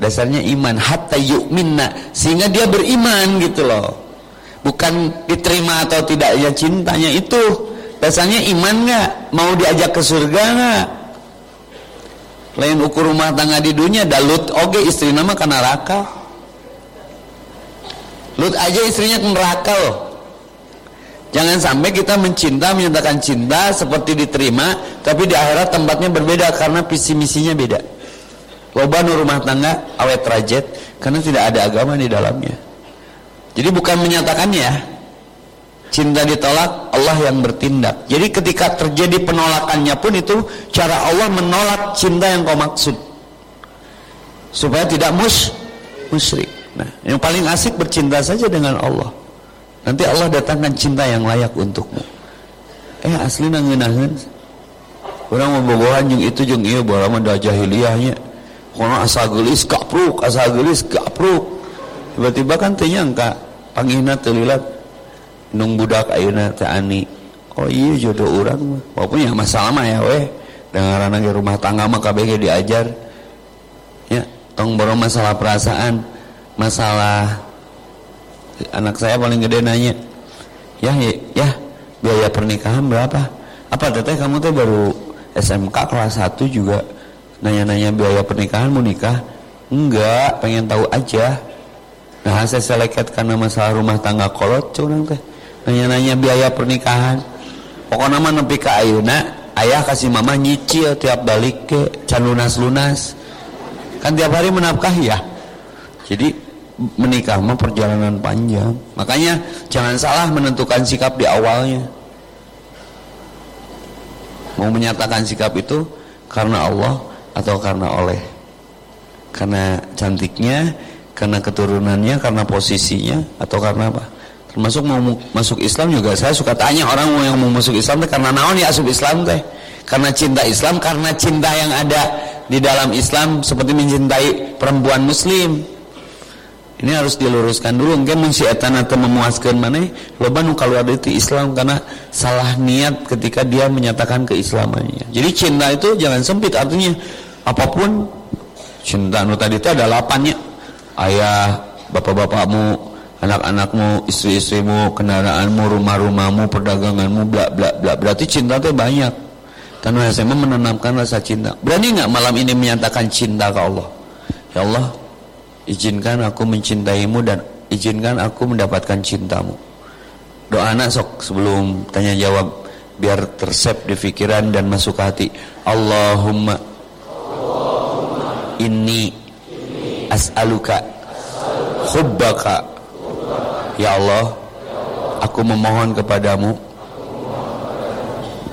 Dasarnya iman hatta yu'minna sehingga dia beriman gitu loh. Bukan diterima atau tidak ya cintanya itu. Dasarnya iman nggak? Mau diajak ke surga nggak? Lain ukur rumah tangga di dunia dalut oke istri nama ke neraka Lut aja istrinya ke neraka loh Jangan sampai kita mencinta, menyatakan cinta seperti diterima, tapi di akhirat tempatnya berbeda karena visi misinya beda. Loba rumah tangga awet rajet karena tidak ada agama di dalamnya. Jadi bukan menyatakannya cinta ditolak Allah yang bertindak. Jadi ketika terjadi penolakannya pun itu cara Allah menolak cinta yang kau maksud. Supaya tidak mus musyrik. Nah, yang paling asik bercinta saja dengan Allah. Nanti Allah datangkan cinta yang layak untukmu. Eh asli ngeunaheun. Orang mau bobohan jeung itu jeung ieu bawa mah jahiliyahnya. Kono asa geulis kapruk, asa geulis kapruk. Tiba-tiba kan teu nyangka panggihna telilat nung budak ayeuna teh ani oh iya jodoh orang mah walaupun ya masalah mah ya weh dengaran lagi rumah tangga mah KBG diajar ya tong baru masalah perasaan masalah. Anak saya paling gede nanya ya ya, ya biaya pernikahan berapa? Apa teteh kamu tuh baru SMK kelas 1 juga nanya-nanya biaya pernikahan mau nikah? Enggak pengen tahu aja. Nah saya selekat karena masalah rumah tangga kolot curang teh. Nanya-nanya biaya pernikahan. Pokoknya mah nepi ke ayuna ayah kasih mama nyicil tiap balik ke can lunas-lunas. Kan tiap hari menafkah ya? Jadi menikah mah perjalanan panjang makanya jangan salah menentukan sikap di awalnya mau menyatakan sikap itu karena Allah atau karena oleh karena cantiknya karena keturunannya, karena posisinya, atau karena apa? Termasuk mau masuk Islam juga saya suka tanya orang yang mau masuk Islam teh karena naon ya asup Islam teh? Karena cinta Islam, karena cinta yang ada di dalam Islam seperti mencintai perempuan muslim. Ini harus diluruskan dulu mungkin mun si eta memuaskan mana loba nu ada itu Islam karena salah niat ketika dia menyatakan keislamannya. Jadi cinta itu jangan sempit artinya apa pun cinta nu tadi itu ada lapannya ayah, bapak-bapakmu, anak-anakmu, istri-istrimu, kendaraanmu, rumah-rumahmu, perdaganganmu, bla bla bla. Berarti cinta itu banyak. Karena SMA menanamkan rasa cinta. Berani nggak malam ini menyatakan cinta ke Allah? Ya Allah, izinkan aku mencintaimu dan izinkan aku mendapatkan cintamu. Doa anak sok sebelum tanya jawab biar tersep di pikiran dan masuk ke hati. Allahumma, inni as'aluka hubbaka ya Allah aku memohon kepadamu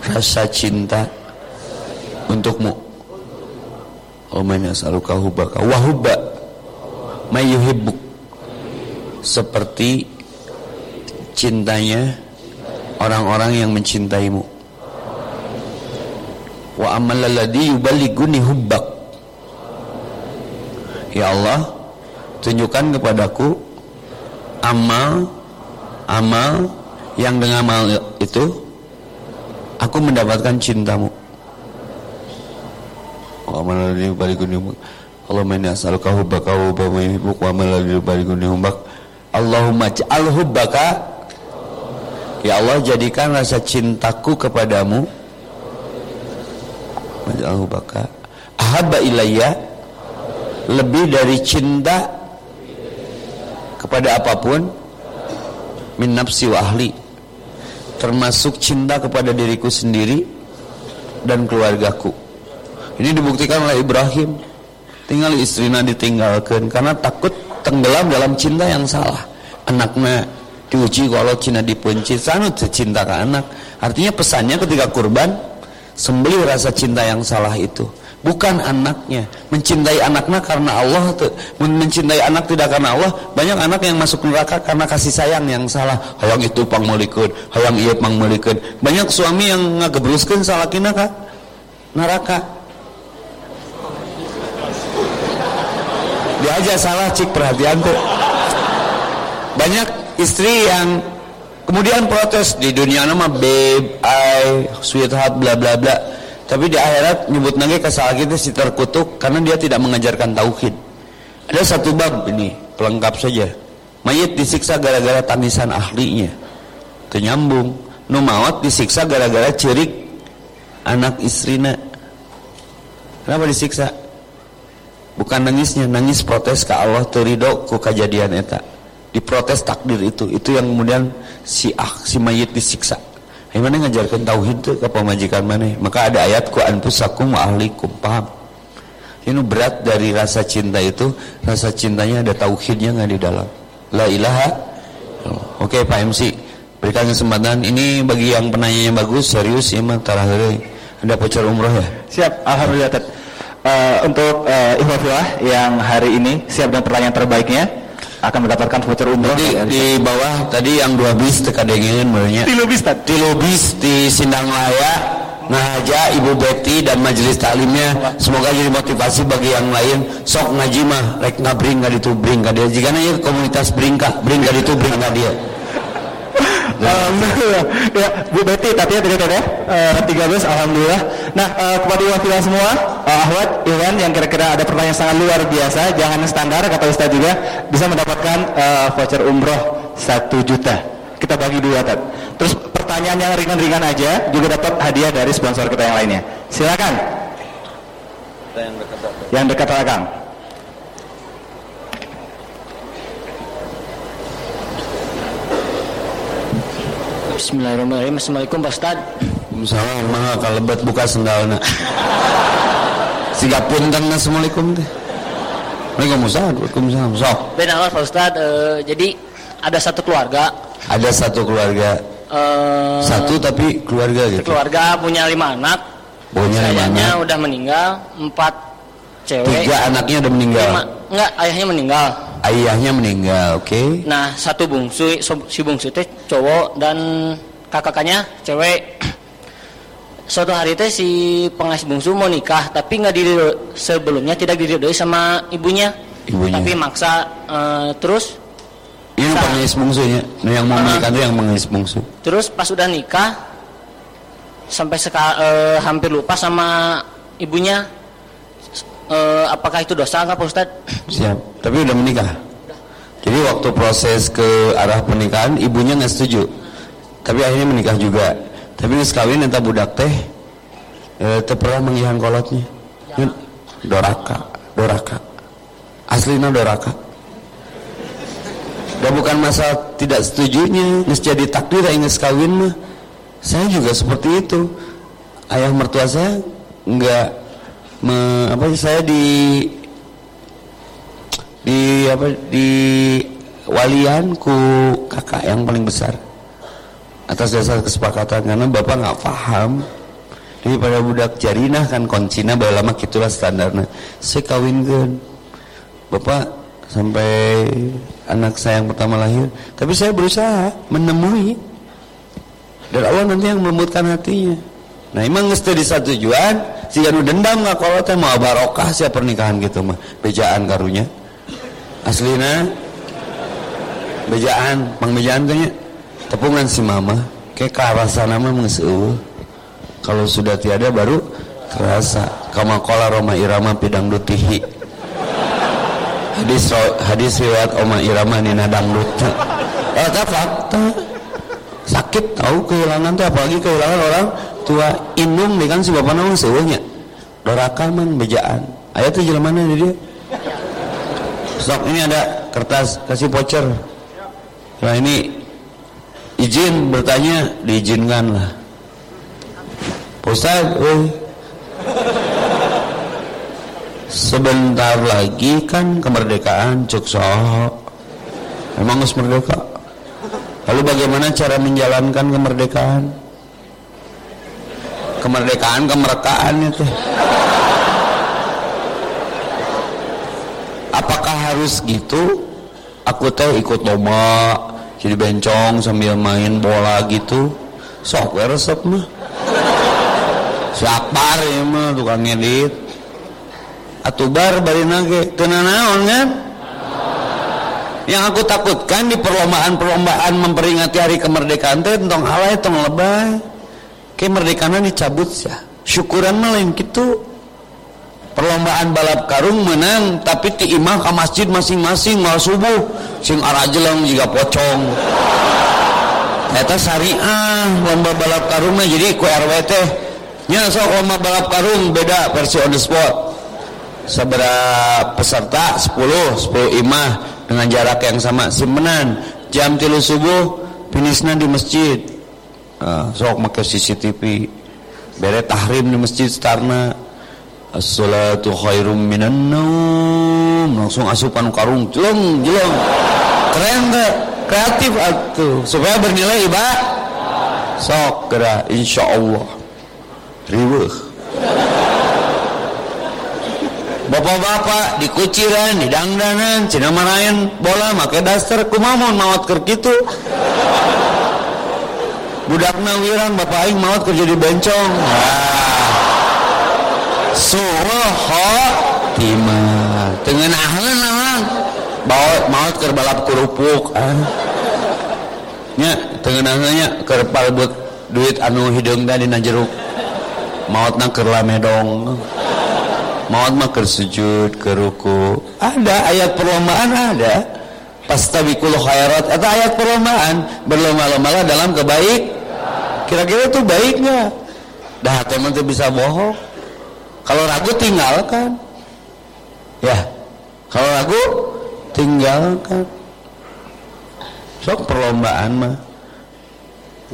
rasa cinta untukmu Allahumma as'aluka hubbaka wa hubba may yuhibbuk seperti cintanya orang-orang yang mencintaimu. Wa amal ladzi hubbak. Ya Allah tunjukkan kepadaku amal amal yang dengan amal itu aku mendapatkan cintamu. Wa amal ladzi yuballighuni hubbak Allahumma inni as'aluka hubbaka wa hubba man wa amal ladzi yuballighuni hubbak Allahumma ja'al hubbaka Ya Allah jadikan rasa cintaku kepadamu Maj'alhu baka Ahabba ilayya Lebih dari cinta Kepada apa pun Min nafsi wa ahli Termasuk cinta kepada diriku sendiri Dan keluargaku Ini dibuktikan oleh Ibrahim Tinggal istrinya ditinggalkan Karena takut tenggelam dalam cinta yang salah. Anaknya diuji kalau Cina dipunci sangat cinta ke anak. Artinya pesannya ketika kurban sembelih rasa cinta yang salah itu. Bukan anaknya. Mencintai anaknya karena Allah mencintai anak tidak karena Allah. Banyak anak yang masuk neraka karena kasih sayang yang salah. Hayang itu pang melikun hayang iya pang melikun banyak suami yang ngagebruskan salah kina kak neraka dia aja salah cik perhatian tuh banyak istri yang kemudian protes di dunia nama babe, I, sweetheart, bla bla bla. Tapi di akhirat nyebut nage kesalahan kita si terkutuk karena dia tidak mengajarkan tauhid. Ada satu bab ini pelengkap saja. Mayit disiksa gara-gara tangisan ahlinya. Kenyambung. Numawat disiksa gara-gara cerik anak istrina. Kenapa disiksa? Bukan nangisnya, nangis protes ke Allah terido ku kejadian eta. Diprotes takdir itu itu yang kemudian si ah si mayit disiksa. Gimana ngajarkan tauhid itu ke pemajikan mana? Maka ada ayat ku anfusakum ahlikum. Paham? Ini berat dari rasa cinta itu rasa cintanya ada tauhidnya nggak di dalam. La ilaha oke Pak MC berikan kesempatan. Ini bagi yang penanya yang bagus serius ya terakhir. Ada voucher umroh ya? Siap alhamdulillah uh, untuk uh, yang hari ini siap dengan pertanyaan terbaiknya akan mendapatkan voucher umroh. Jadi di bawah tadi yang dua bis dengin mulanya. Di lobis tadi. Di lobis di Sindang Laya ngaja Ibu Betty dan majelis taklimnya semoga jadi motivasi bagi yang lain sok ngaji mah rek ngabring nggak ditubring ka dia jika nanya komunitas bring ka bring nggak ditubring ka dia Alhamdulillah. Ya, Bu Betty tapi ya tidak ya. Uh, 13 alhamdulillah. Nah, uh, kepada wakilan semua, uh, Ahwat, Iwan yang kira-kira ada pertanyaan sangat luar biasa, jangan standar kata Ustaz juga bisa mendapatkan uh, voucher umroh 1 juta. Kita bagi dua, Tat. Terus pertanyaan yang ringan-ringan aja juga dapat hadiah dari sponsor kita yang lainnya. Silakan. Yang dekat Yang dekat Bismillahirrahmanirrahim. Assalamualaikum Pak Ustad. Waalaikumsalam. Mah kalau lebat buka sendalna. Siga punten Assalamualaikum teh. Waalaikumsalam. Waalaikumsalam. Sok. Benar Pak Ustad. E, jadi ada satu keluarga. Ada satu keluarga. E, satu tapi keluarga gitu. Keluarga punya lima anak. Punya lima anak. udah meninggal. Empat cewek. Tiga anaknya udah meninggal. Lima, enggak, ayahnya meninggal ayahnya meninggal oke? Okay. nah satu bungsu si bungsu teh cowok dan kakaknya cewek. Suatu hari teh si pengasih bungsu mau nikah tapi nggak diri sebelumnya tidak diridoi sama ibunya. Ibunya. Tapi maksa uh, terus ini pengasih bungsunya nah, yang mau uh, menikah itu yang pengasih bungsu. Terus pas udah nikah sampai seka, uh, hampir lupa sama ibunya uh, apakah itu dosa nggak Pak Ustad? Siap. Tapi udah menikah. Jadi waktu proses ke arah pernikahan ibunya nggak setuju. Tapi akhirnya menikah juga. Tapi nggak kawin entah budak teh eh, pernah mengihan kolotnya. Ya. Doraka, doraka. Aslinya doraka. Dan bukan masa tidak setujunya, nggak jadi takdir ingin kawin mah. Saya juga seperti itu. Ayah mertua saya nggak me, apa saya di di apa di walian ku kakak yang paling besar atas dasar kesepakatan karena bapak nggak paham. Jadi pada budak jarinah kan koncina bahwa lama gitulah standarnya. Saya kawinkan bapak sampai anak saya yang pertama lahir. Tapi saya berusaha menemui. Dan Allah nanti yang melembutkan hatinya nah emang nggak di satu tujuan si nu dendam nggak kalau teh mau barokah siapa pernikahan gitu mah. Bejaan karunya. Aslina bejaan pang bejaan tanya tepungan si mama kayak kerasa nama mengesuh kalau sudah tiada baru terasa kama kola Roma Irama pidang dutihi. Hadis hadis riwayat Oma Irama nina dangdut oh fakta. Sakit tahu kehilangan tuh apalagi kehilangan orang tua inung kan si bapak nama seuhnya dorakaman bejaan. Ayat tuh jalan mana dia. Sok ini ada kertas kasih voucher. Nah ini izin bertanya diizinkan lah. Ustaz eh. sebentar lagi kan kemerdekaan cuk sok. Memang harus merdeka? Lalu bagaimana cara menjalankan kemerdekaan kemerdekaan kemerdekaan itu. Apakah harus gitu? Aku teh ikut lomba jadi bencong sambil main bola gitu. Sok resep mah. Siapar ya mah tukang ngedit? Atubar bari nage tenanaon kan? Yang aku takutkan di perlombaan-perlombaan memperingati hari kemerdekaan teh tentang alay tong lebay kemerdekaan dicabut ya. Syukuran lain gitu. Perlombaan balap karung menang tapi ti imah ke masjid masing-masing mal subuh. Sing arajelang juga pocong. Eta syariah lomba balap karung jadi ku RWT nya sok lomba balap karung beda versi on the spot. Seberapa peserta 10 10 imah dengan jarak yang sama simpenan jam tilu subuh finishnya di masjid sok make CCTV bere tahrim di masjid starna As-salatu khairum minan naum. Langsung asupan karung jelong jelong. Keren gak? Kreatif atuh supaya bernilai iba. Sok kira insyaallah. Riweuh. Bapak-bapak di kuciran, di dangdanan, cina marahin bola make daster kumamun maut keur kitu. Budakna wirang bapak aing maut kerja di bencong. Nah suho tima dengan ahlan lah bawa maut ke balap kerupuk ah. nya dengan ahlannya ke palbut duit anu hidung tadi na jeruk. Maut na keur lamedong. Maut mah sujud ke ruku ada ayat perlombaan ada. Pastabikul khairat atau ayat perlombaan. Berlomba-lomba dalam kebaik kira-kira itu baiknya dah teman tuh bisa bohong kalau ragu tinggalkan. Ya. Kalau ragu tinggalkan. Sok perlombaan mah.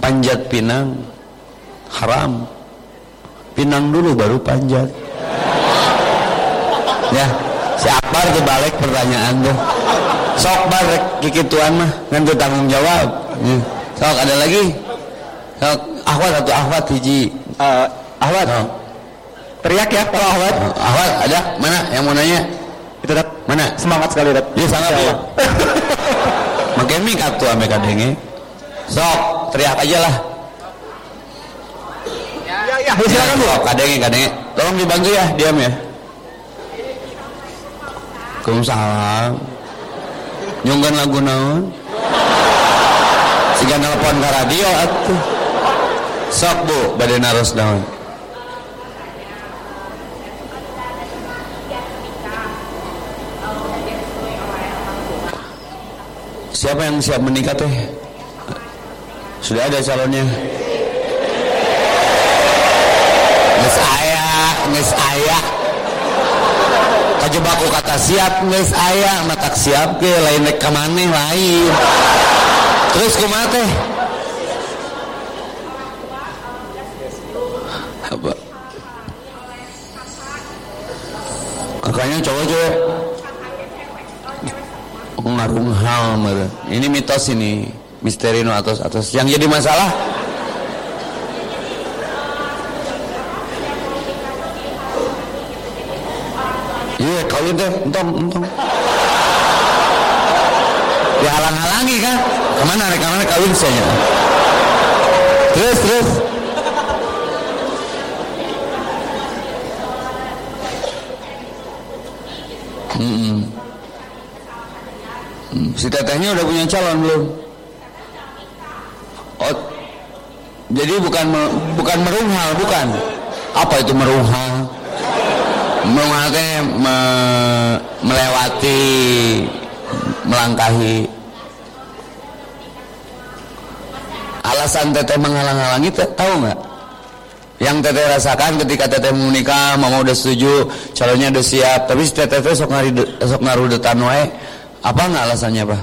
Panjat pinang haram. Pinang dulu baru panjat. Ya, siapa tuh balik pertanyaan tuh. Sok balik tuan mah ngantu tanggung jawab. Ya. Sok ada lagi. Ahwat atau ahwat hiji. Uh, ahwat. Oh. Teriak ya kalau Ahwat. Ahwat ada? Mana yang mau nanya? Itu dat. Mana? Semangat sekali dat. Dia sangat ya. Makin mik atuh ame kadenge. Sok, teriak aja lah. Ya, ya, ya. Silakan Bu. Kadenge, kadenge. Tolong dibantu ya, diam ya. Waalaikumsalam. Nyunggan lagu naon? Siga nelpon ke radio atuh. Sok Bu, badan harus naon? Siapa yang siap menikah teh? Sudah ada calonnya. Nges aya, nges aya. Kajebak kata siap nges aya, matak siap ke lain nek kamane lain. Terus kumaha teh? Kakaknya cowok cewek? marunghal meureun. Ini mitos ini, misteri nu atos-atos. Yang jadi masalah Iya, kawin teh entong entong. Dihalang-halangi kan? Ke mana ke mana kawin saya? Terus terus. Si tetehnya udah punya calon belum? Oh, jadi bukan bukan merunghal, bukan. Apa itu merunghal? Merunghal me, melewati, melangkahi. Alasan teteh menghalang-halangi tahu nggak? Yang teteh rasakan ketika teteh menikah, mama udah setuju, calonnya udah siap, tapi si teteh teh sok sok ngarudetan wae. Apa nggak alasannya, Pak?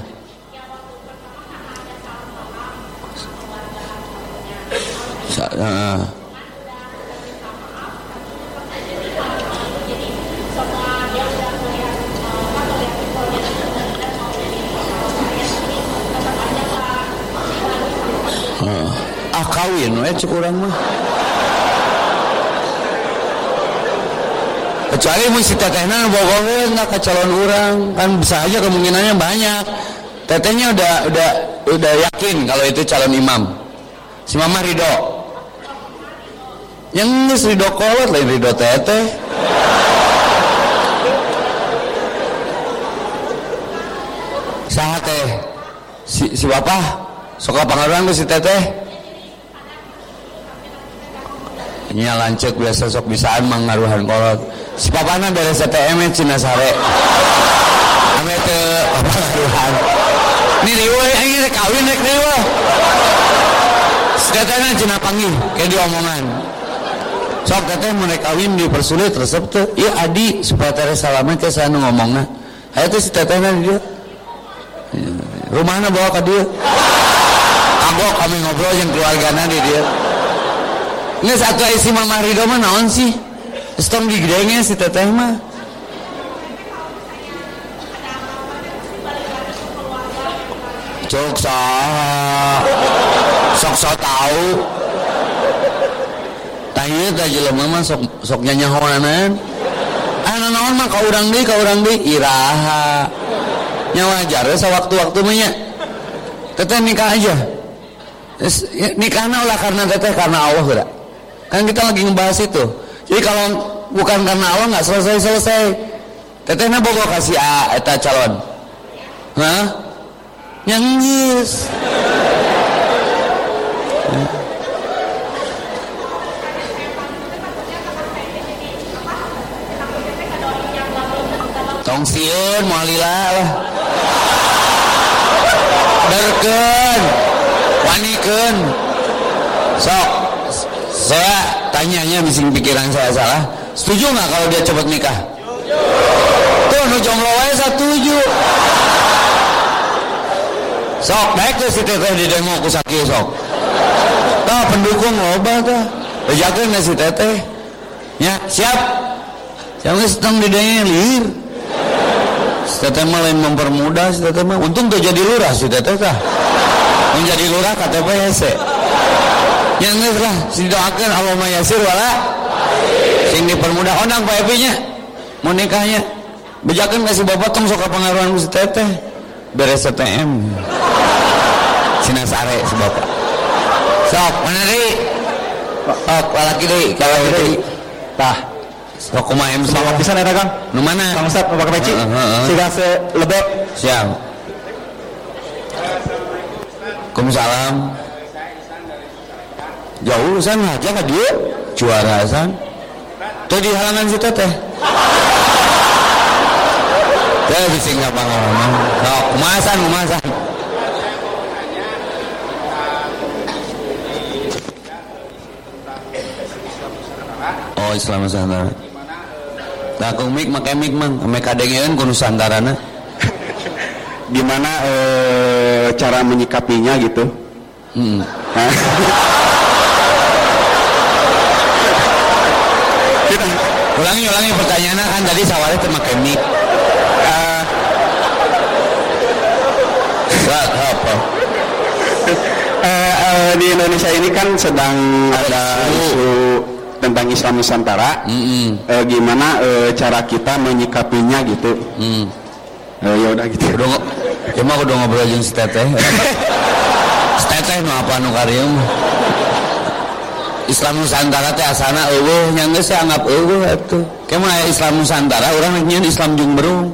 Uh, ah kawin we cek urang mah kecuali si tetehna bogoheun ka calon urang kan bisa aja kemungkinannya banyak. Tetehnya udah udah udah yakin kalau itu calon imam. Si mama ridho yang geus ridho kolot lain ridho teteh. Saha teh? Si si bapak? Sok pangaruan si teteh? Nya lancek biasa sok bisaan mengaruhan kolot si papana dari CTM Cina sare. Ame te pangaruhan ini riwa ini rek kawin rek riwa tetehna Cina panggil kayak diomongan sok teteh mau kawin dipersulit resep tuh. Iya adi supaya teteh salamet ke sana ngomongnya. Ayo tuh si tetehna dia. Rumahnya bawa ke dia. Kagok kami ngobrol yang keluarganya di dia. Ini satu isi mama Ridho mah naon sih Setong digedengnya si teteh mah. Cok Sok. Sok tahu Tanya teh jelema mah sok sok nyanyahoanan Anu naon mah ka urang deui ka urang deui iraha. Nya wajar sewaktu-waktu mah nya. Teteh nikah aja. Nikahnya olah karena teteh karena Allah kan kita lagi ngebahas itu jadi kalau bukan karena Allah nggak selesai-selesai. Tetehnya bogo kasih A eta calon. Hah? Nyangis tong sieun moal lila lah. Berken sok saya tanyanya bising pikiran saya salah. Setuju nggak kalau dia cepat nikah? Tuh nu jomblo wae setuju. Sok baik tuh si teteh di demo ku sakieu sok. Tah pendukung loba tah bejakeun si teteh? Ya siap. Siap geus di liur si teteh mah lain mempermudah si teteh untung tuh jadi lurah si teteh tah menjadi lurah KTP hese yang geus lah didoakeun Allahumma yasir wala. Sing dipermudah onang Pak Epi nya mau nikahnya. Bejakeun kasih bapak tong sok pengaruhan ku teteh. Beres STM Cina sare si bapak. Sok mana deui sok lalaki deui kalau deui tah sok kumaha em Semangat pisan eta Kang. nu mana? Kang Ustaz pakai peci. Heeh. Siga selebek. siap. Waalaikumsalam jauh san aja ka dia juara san tuh di halangan si teteh teh bising nggak pengalaman sok kumasan kumasan oh Islam Nusantara Nah, kung mik make mik mang, ame kadengeun ku Nusantarana. gimana eh, cara menyikapinya gitu? Hmm. Hah? Ulangi ulangi pertanyaannya kan tadi sawalnya teh make mik. Eh, Eh, eh, di Indonesia ini kan sedang ada isu tentang Islam Nusantara. Mm-mm. Eh, gimana eh, cara kita menyikapinya gitu? Hmm. Eh, ya udah gitu. Udah ya mah udah ngobrol jeung si Teteh. Si Teteh nu apa nu karieu mah. Islam Nusantara teh asana eueuh nya geus anggap eueuh atuh. Kemah aya Islam Nusantara urang nyeun Islam Jumberung.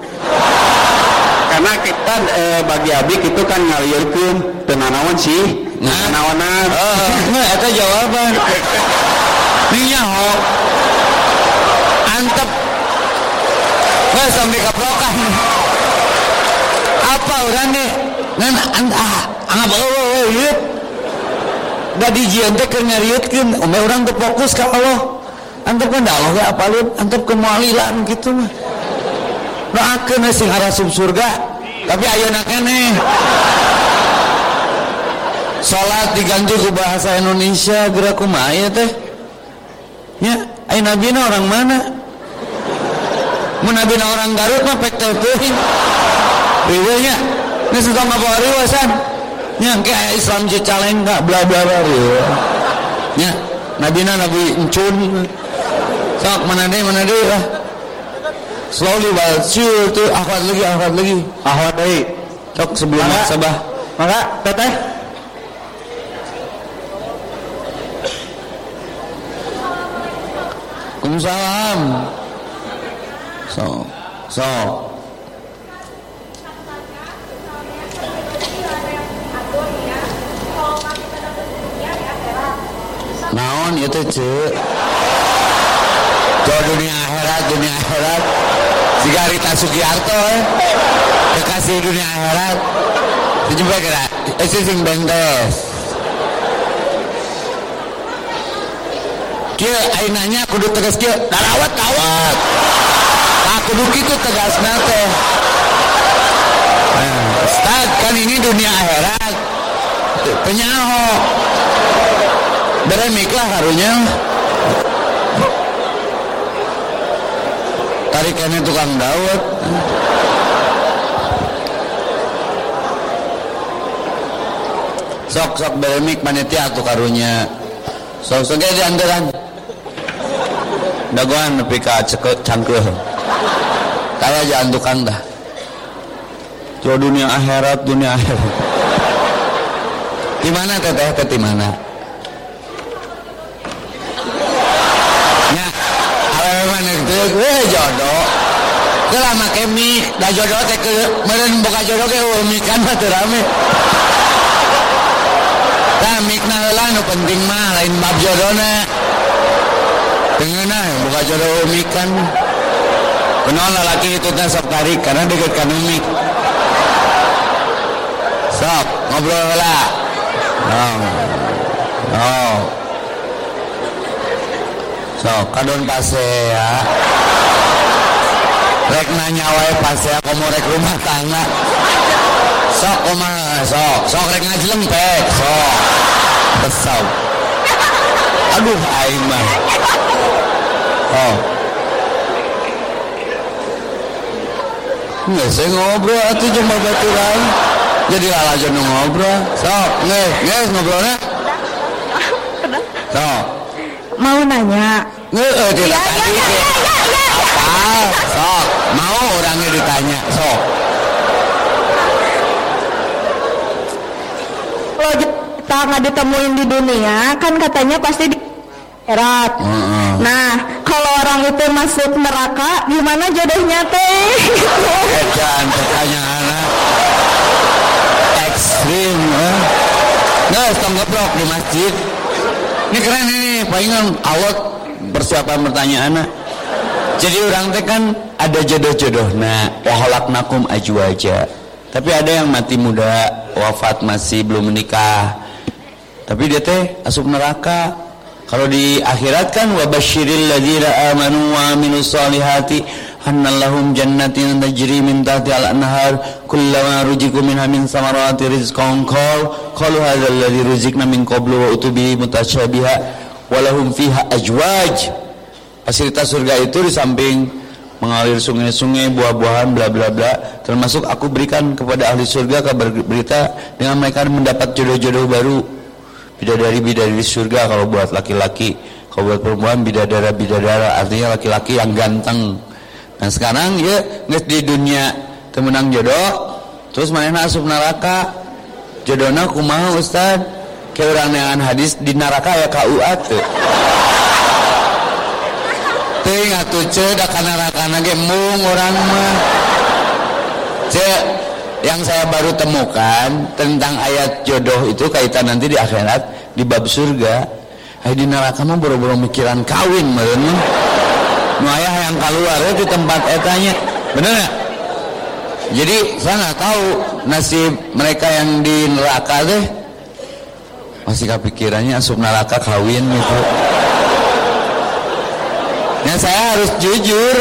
Karena kita eh, bagi abik itu kan ngalieurkeun teu nanaon sih. Nah. Nanaonan. Heeh, nah eta jawaban. Nya ho. Antep. Nggak sampai kaprokan. Apa urang ge? Ngan an ah, anggap eueuh ieu. Da dijieun teh keur nyarieutkeun, umeh urang teu fokus ka Allah. Antep da Allah ge apalin, antep ke mualilan kitu mah. Doakeun sing harasup surga, tapi ayeuna keneh. Salat diganti ku bahasa Indonesia geura kumaha ieu teh? Ya, ai nabina orang mana? Mun nabina orang Garut mah pek teu teuing. Riweuh nya. Geus tong ngabawa riwasan. Nya aya Islam Cicalengka bla bla bla riweuh. Nya, nabina nabi encun. Sok mana deui mana deui lah. Slowly but sure tuh akhwat lagi akhwat lagi. Ahwat deui. Sok sebelum Mangga. sabah. Maka teteh Waalaikumsalam. So, so. Naon itu cek Jauh dunia akhirat, dunia akhirat Jika Rita Sugiarto eh. Kekasih dunia akhirat Dijumpai kira Itu sing bengdes Kieu ayeunanya kudu tegas kieu darawat kawat. Tah kudu kitu tegasna teh. Nah, Ustaz, kan ini dunia akhirat. Penyaho. Beremik lah karunya. Tarikannya tukang dawet. Sok sok beremik panitia atuh karunya. Sok sok ge diandaran. Dagoan nepi ka cangkeuh. Jangan tukang dah. Coba dunia akhirat, dunia akhirat. Di mana teteh teh di mana? Nya, awewe mana itu, eh jodoh. Kela make mie, da jodoh teh ke meureun boga jodoh eueuh mie kan teu rame. Tah mikna heula nu penting mah lain bab jodohna. Tengeuna boga jodoh mik kan. Kenal lalaki itu teh sok tarik karena deket ka mik. Sok ngobrol heula. Oh. Oh. Sok kadon pase ya. Rek nanya wae pase komo rek rumah tangga. Sok kumaha sok, sok rek ngajlempek, sok. Kesau. Aduh aing mah. Oh. Nggak saya ngobrol atuh jeung babaturan. Jadi lalajon ngobrol. Sok, nges, nges ngobrolnya. Sok. Mau nanya. Ngeeh tidak Ya, ya, tadi. ya, ya, ya, ya. Apa? Sok, mau orangnya ditanya. Sok. Kalau kita nggak ditemuin di dunia, kan katanya pasti di akhirat. Nah, kalau orang itu masuk neraka, gimana jodohnya teh? Edan pertanyaan ekstrim eh. Nggak, di masjid Ini keren ini Palingan awet persiapan pertanyaan Jadi orang teh kan ada jodoh-jodoh Nah, waholaknakum aju aja Tapi ada yang mati muda Wafat masih belum menikah. Tapi dia teh asup neraka. Kalau di akhirat kan Wabashiril ladhina amanu wa aminu salihati Annallahum jannatin tajri min tahti al-anhar Kullama rujiku minha min samarati rizqan. Qal Qalu hadha alladhi ruzikna min qablu wa utubihi mutasyabiha Walahum fiha ajwaj. Fasilitas surga itu di samping mengalir sungai-sungai buah-buahan bla bla bla. Termasuk aku berikan kepada ahli surga kabar berita dengan mereka mendapat jodoh-jodoh baru. Bidadari bidadari surga kalau buat laki-laki kalau buat perempuan bidadara bidadara. Artinya laki-laki yang ganteng. Nah sekarang ya nggak di dunia temenang jodoh terus mana asup neraka. Jodohnya kumaha ustad dengan hadis di neraka ya KUA tuh. Ting atuh ce da kana rakana ge mung orang mah. Ce yang saya baru temukan tentang ayat jodoh itu kaitan nanti di akhirat di bab surga. Ay di neraka mah boro-boro mikiran kawin meureun mah. Nu aya yang keluar ya di tempat etanya. Bener ya jadi saya nggak tahu nasib mereka yang di neraka deh masih kepikirannya asup neraka kawin gitu. Nah saya harus jujur.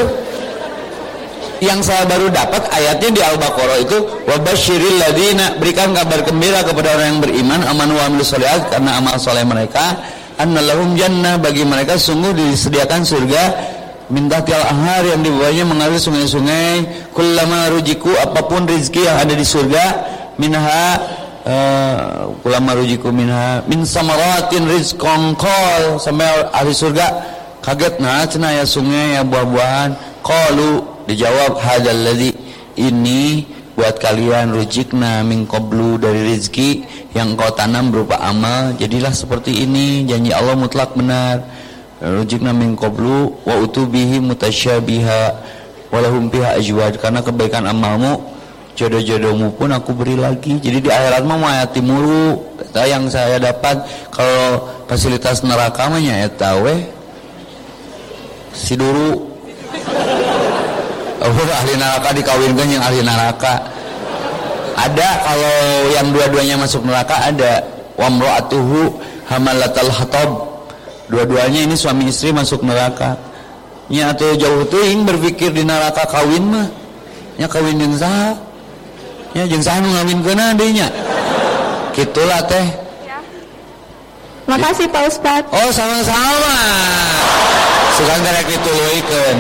Yang saya baru dapat ayatnya di Al-Baqarah itu wabasyiril ladina berikan kabar gembira kepada orang yang beriman aman wa amilus karena amal soleh mereka. Annalahum jannah bagi mereka sungguh disediakan surga. Minta tial ahar yang di bawahnya mengalir sungai-sungai. Kullama rujiku apa pun rezeki yang ada di surga minha uh, kullama rujiku minha min samaratin rizqan sampai ahli surga kaget nah cina ya sungai ya buah-buahan. Qalu dijawab hadal ladzi ini buat kalian rujikna min qablu dari rezeki yang kau tanam berupa amal jadilah seperti ini janji Allah mutlak benar. Rujikna min qablu wa utubihi mutasyabiha walahum biha ajwad karena kebaikan amalmu jodoh-jodohmu pun aku beri lagi. Jadi di akhirat mah mayati mulu. Yang saya dapat kalau fasilitas neraka mah ya weh si dulu oh, ahli neraka dikawinkan yang ahli neraka. Ada kalau yang dua-duanya masuk neraka ada. Wamro'atuhu hamalatal hatab dua-duanya ini suami istri masuk neraka. Nya atau jauh yang berpikir di neraka kawin mah. Nya kawin jeung saha nya jeung saha nu ngawinkeun adenya kitulah teh. Ya. makasih Pak Ustadz. Oh sama-sama. Suka karek dituluikeun?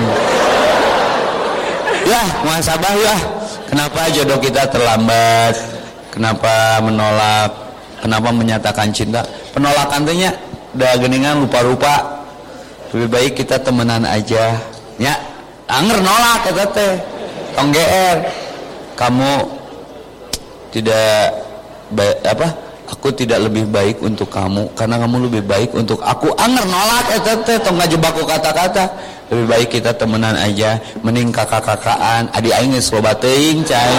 Ya muhasabah ya. Kenapa jodoh kita terlambat? Kenapa menolak? Kenapa menyatakan cinta? Penolakan tehnya udah geningan lupa-lupa. Lebih baik kita temenan aja. Ya anger nolak kata teh. Tong GR kamu tidak apa aku tidak lebih baik untuk kamu karena kamu lebih baik untuk aku. Anger nolak eta teh tong ngajebak kata-kata. Lebih baik kita temenan aja mending kakak-kakaan adi aing geus loba teuing cai.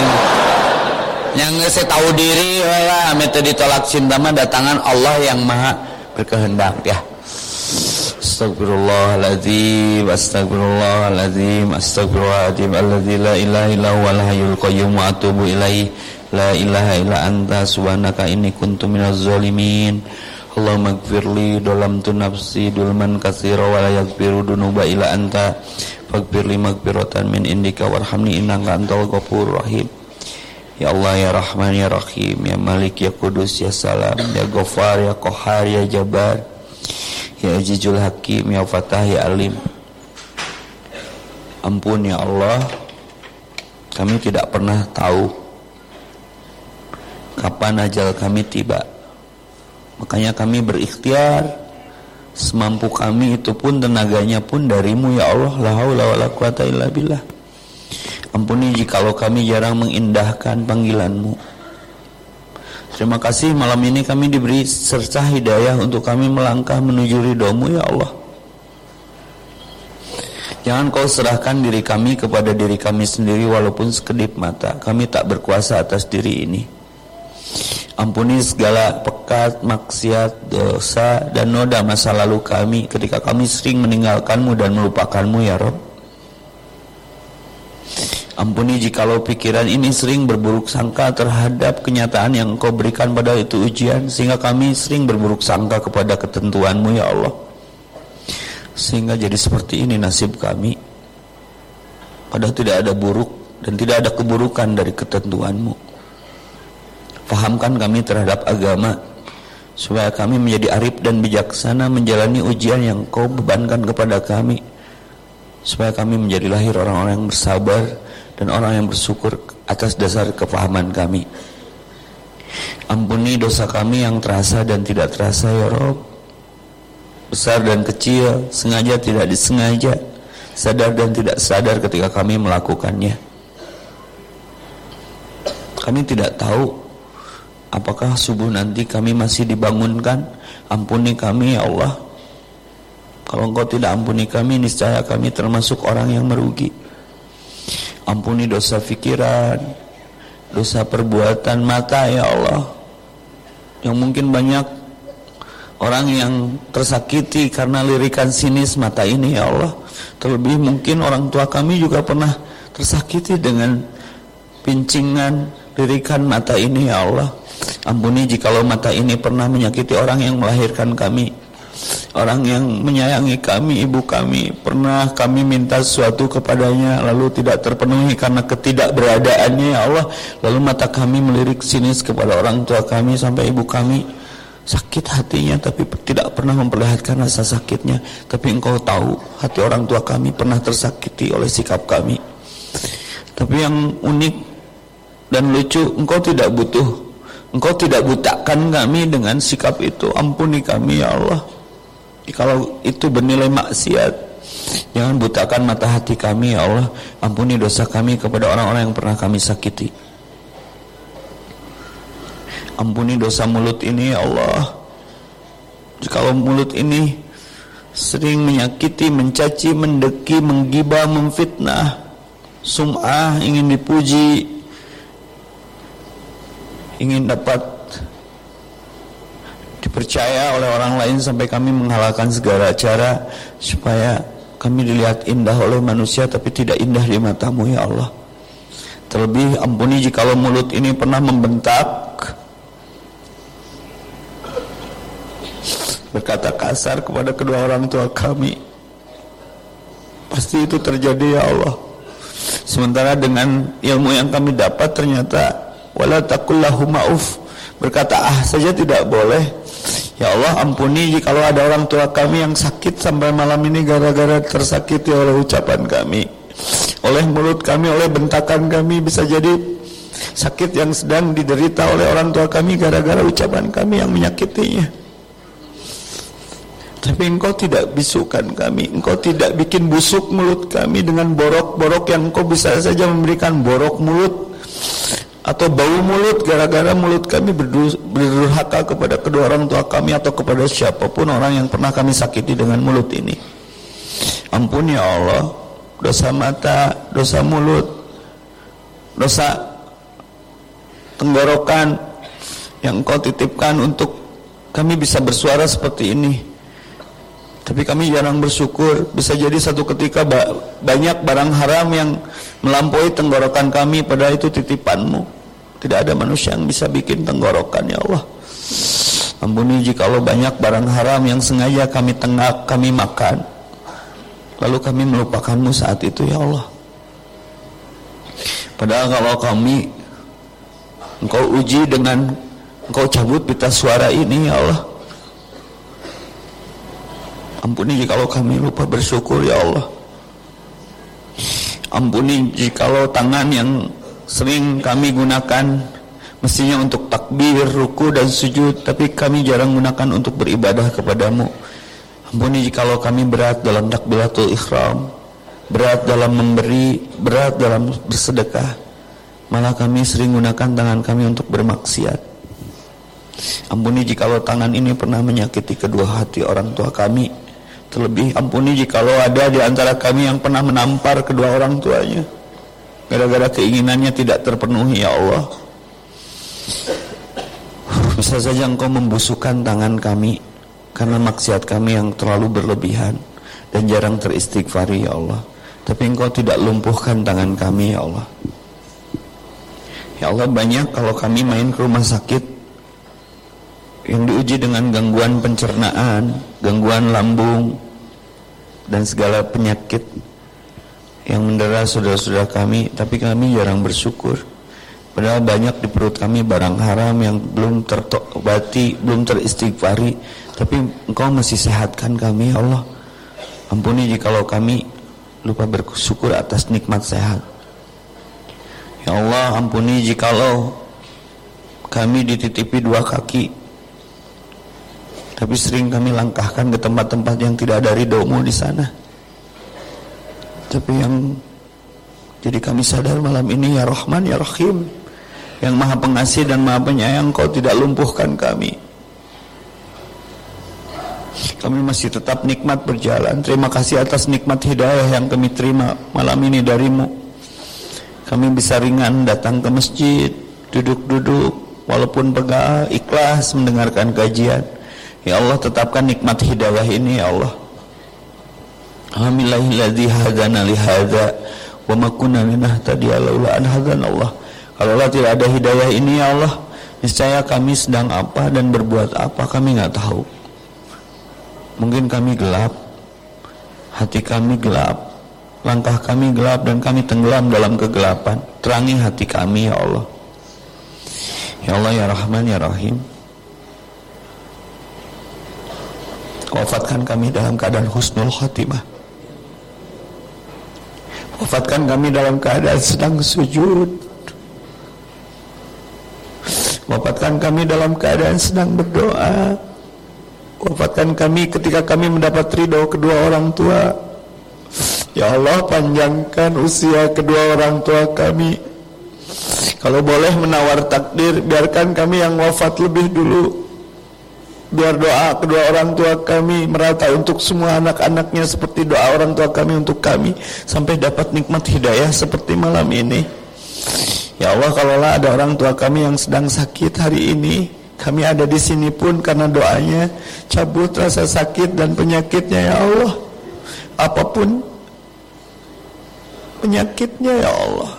Yang geus tahu diri lah ame ditolak cinta mah datangan Allah yang maha berkehendak ya. Astagfirullahaladzim Astagfirullahaladzim Astagfirullahaladzim Alladzi la ilaha illa huwal hayyul qayyum wa atubu ilaihi La ilaha illa anta subhanaka inni kuntu minaz zalimin. Allahumma gfirli dalam tu nafsi dulman katsira wa la yaghfiru dunuba illa anta. Faghfirli maghfiratan min indika warhamni innaka antal ghafurur rahim. Ya Allah ya Rahman ya Rahim ya Malik ya Kudus ya Salam ya Ghafar ya Qahar ya Jabar ya Ajijul Hakim ya Fatah ya Alim. Ampun ya Allah kami tidak pernah tahu kapan ajal kami tiba. Makanya kami berikhtiar semampu kami itu pun tenaganya pun darimu ya Allah la haula wala quwata illa billah. Ampuni jikalau kami jarang mengindahkan panggilanmu. Terima kasih malam ini kami diberi serta hidayah untuk kami melangkah menuju ridhomu ya Allah. Jangan kau serahkan diri kami kepada diri kami sendiri walaupun sekedip mata. Kami tak berkuasa atas diri ini. Ampuni segala pekat, maksiat, dosa, dan noda masa lalu kami ketika kami sering meninggalkanmu dan melupakanmu ya Rob. Ampuni jikalau pikiran ini sering berburuk sangka terhadap kenyataan yang kau berikan pada itu ujian Sehingga kami sering berburuk sangka kepada ketentuanmu ya Allah. Sehingga jadi seperti ini nasib kami. Padahal tidak ada buruk dan tidak ada keburukan dari ketentuanmu Fahamkan kami terhadap agama supaya kami menjadi arif dan bijaksana menjalani ujian yang kau bebankan kepada kami supaya kami menjadi lahir orang-orang yang bersabar dan orang yang bersyukur atas dasar kepahaman kami. Ampuni dosa kami yang terasa dan tidak terasa ya Rob Besar dan kecil Sengaja tidak disengaja Sadar dan tidak sadar ketika kami melakukannya Kami tidak tahu Apakah subuh nanti kami masih dibangunkan? Ampuni kami ya Allah. Kalau engkau tidak ampuni kami Niscaya kami termasuk orang yang merugi. Ampuni dosa fikiran Dosa perbuatan mata ya Allah. Yang mungkin banyak orang yang tersakiti karena lirikan sinis mata ini ya Allah. Terlebih mungkin orang tua kami juga pernah tersakiti dengan pincingan lirikan mata ini ya Allah ampuni jikalau mata ini pernah menyakiti orang yang melahirkan kami. Orang yang menyayangi kami, ibu kami, pernah kami minta sesuatu kepadanya lalu tidak terpenuhi karena ketidakberadaannya ya Allah, lalu mata kami melirik sinis kepada orang tua kami sampai ibu kami. Sakit hatinya tapi tidak pernah memperlihatkan rasa sakitnya. Tapi engkau tahu hati orang tua kami pernah tersakiti oleh sikap kami. Tapi yang unik dan lucu engkau tidak butuh engkau tidak butakan kami dengan sikap itu. Ampuni kami ya Allah. Kalau itu bernilai maksiat jangan butakan mata hati kami ya Allah. Ampuni dosa kami kepada orang-orang yang pernah kami sakiti. Ampuni dosa mulut ini ya Allah. Kalau mulut ini sering menyakiti, mencaci, mendeki, menggibah, memfitnah sum'ah, ingin dipuji ingin dapat dipercaya oleh orang lain sampai kami menghalalkan segala cara supaya kami dilihat indah oleh manusia tapi tidak indah di matamu ya Allah. Terlebih ampuni jikalau mulut ini pernah membentak. Berkata kasar kepada kedua orang tua kami. Pasti itu terjadi ya Allah. Sementara dengan ilmu yang kami dapat ternyata wala takullahu ma'uf. Berkata ah saja tidak boleh. Ya Allah ampuni jikalau ada orang tua kami yang sakit sampai malam ini gara-gara tersakiti oleh ucapan kami. Oleh mulut kami, oleh bentakan kami bisa jadi sakit yang sedang diderita oleh orang tua kami gara-gara ucapan kami yang menyakitinya. Tapi engkau tidak bisukan kami. Engkau tidak bikin busuk mulut kami dengan borok-borok yang engkau bisa saja memberikan borok mulut atau bau mulut gara-gara mulut kami berdurhaka kepada kedua orang tua kami atau kepada siapa pun orang yang pernah kami sakiti dengan mulut ini. Ampun ya Allah, dosa mata, dosa mulut, dosa tenggorokan yang kau titipkan untuk kami bisa bersuara seperti ini. Tapi kami jarang bersyukur. Bisa jadi satu ketika banyak barang haram yang melampaui tenggorokan kami. pada itu titipanmu. Tidak ada manusia yang bisa bikin tenggorokan ya Allah. Ampuni jikalau banyak barang haram yang sengaja kami tengah kami makan. Lalu kami melupakanmu saat itu ya Allah. Padahal kalau kami engkau uji dengan engkau cabut pita suara ini ya Allah. Ampuni jikalau kami lupa bersyukur ya Allah. Ampuni jikalau tangan yang sering kami gunakan mestinya untuk takbir, ruku dan sujud tapi kami jarang gunakan untuk beribadah kepadamu. Ampuni jikalau kami berat dalam takbiratul ikhram berat dalam memberi berat dalam bersedekah. Malah kami sering gunakan tangan kami untuk bermaksiat. Ampuni jikalau tangan ini pernah menyakiti kedua hati orang tua kami. Terlebih ampuni jikalau ada di antara kami yang pernah menampar kedua orang tuanya gara-gara keinginannya tidak terpenuhi ya Allah. Bisa saja engkau membusukkan tangan kami karena maksiat kami yang terlalu berlebihan dan jarang teristighfari ya Allah. Tapi engkau tidak lumpuhkan tangan kami ya Allah. Ya Allah banyak kalau kami main ke rumah sakit yang diuji dengan gangguan pencernaan gangguan lambung dan segala penyakit yang mendera saudara-saudara kami tapi kami jarang bersyukur padahal banyak di perut kami barang haram yang belum terobati belum teristighfari tapi engkau masih sehatkan kami ya Allah ampuni jikalau kami lupa bersyukur atas nikmat sehat. Ya Allah, ampuni jikalau kami dititipi dua kaki. Tapi sering kami langkahkan ke tempat-tempat yang tidak ada ridhomu di sana. Tapi yang jadi kami sadar malam ini ya Rahman ya Rahim yang maha pengasih dan maha penyayang kau tidak lumpuhkan kami kami masih tetap nikmat berjalan. Terima kasih atas nikmat hidayah yang kami terima malam ini darimu. Kami bisa ringan datang ke masjid, duduk-duduk, walaupun pegal, ikhlas mendengarkan kajian. Ya Allah tetapkan nikmat hidayah ini ya Allah. Alhamdulillahilladzi hadana li hadza wa ma kunna linahtadiya laula an Allah. Kalau Allah tidak ada hidayah ini ya Allah, niscaya kami sedang apa dan berbuat apa kami nggak tahu. Mungkin kami gelap, hati kami gelap, langkah kami gelap dan kami tenggelam dalam kegelapan. Terangi hati kami ya Allah. Ya Allah ya Rahman ya Rahim. Wafatkan kami dalam keadaan husnul khatimah. Wafatkan kami dalam keadaan sedang sujud. Wafatkan kami dalam keadaan sedang berdoa. Wafatkan kami ketika kami mendapat ridho kedua orang tua Ya Allah panjangkan usia kedua orang tua kami Kalau boleh menawar takdir Biarkan kami yang wafat lebih dulu Biar doa kedua orang tua kami Merata untuk semua anak-anaknya Seperti doa orang tua kami untuk kami Sampai dapat nikmat hidayah seperti malam ini Ya Allah kalaulah ada orang tua kami yang sedang sakit hari ini kami ada di sini pun karena doanya cabut rasa sakit dan penyakitnya ya Allah. Apa pun penyakitnya ya Allah.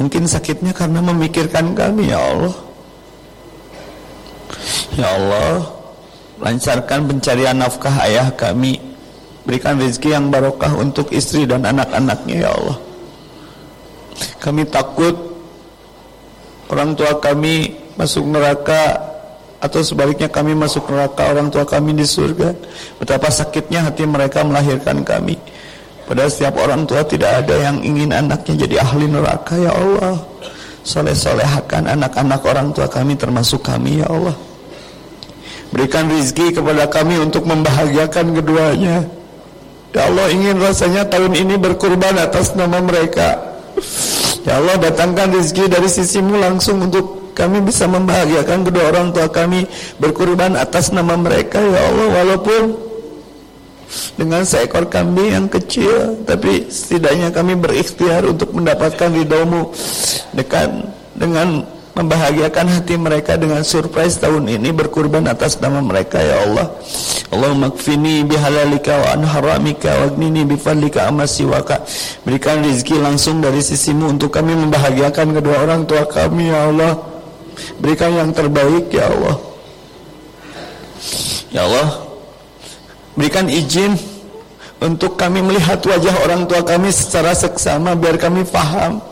Mungkin sakitnya karena memikirkan kami ya Allah. Ya Allah, lancarkan pencarian nafkah ayah kami. Berikan rezeki yang barokah untuk istri dan anak-anaknya ya Allah. Kami takut orang tua kami masuk neraka atau sebaliknya kami masuk neraka orang tua kami di surga betapa sakitnya hati mereka melahirkan kami padahal setiap orang tua tidak ada yang ingin anaknya jadi ahli neraka ya Allah soleh-solehakan anak-anak orang tua kami termasuk kami ya Allah berikan rizki kepada kami untuk membahagiakan keduanya. Ya Allah ingin rasanya tahun ini berkurban atas nama mereka. Ya Allah datangkan rezeki dari sisimu langsung untuk kami bisa membahagiakan kedua orang tua kami berkurban atas nama mereka ya Allah. Walaupun dengan seekor kambing yang kecil tapi setidaknya kami berikhtiar untuk mendapatkan ridhomu dekat dengan membahagiakan hati mereka dengan surprise tahun ini berkurban atas nama mereka ya Allah. Allahumma kfini bihalalika wa an haramika wa agnini bifadlika siwaka. Berikan rizki langsung dari sisimu untuk kami membahagiakan kedua orang tua kami ya Allah. Berikan yang terbaik ya Allah. Ya Allah berikan izin untuk kami melihat wajah orang tua kami secara seksama biar kami paham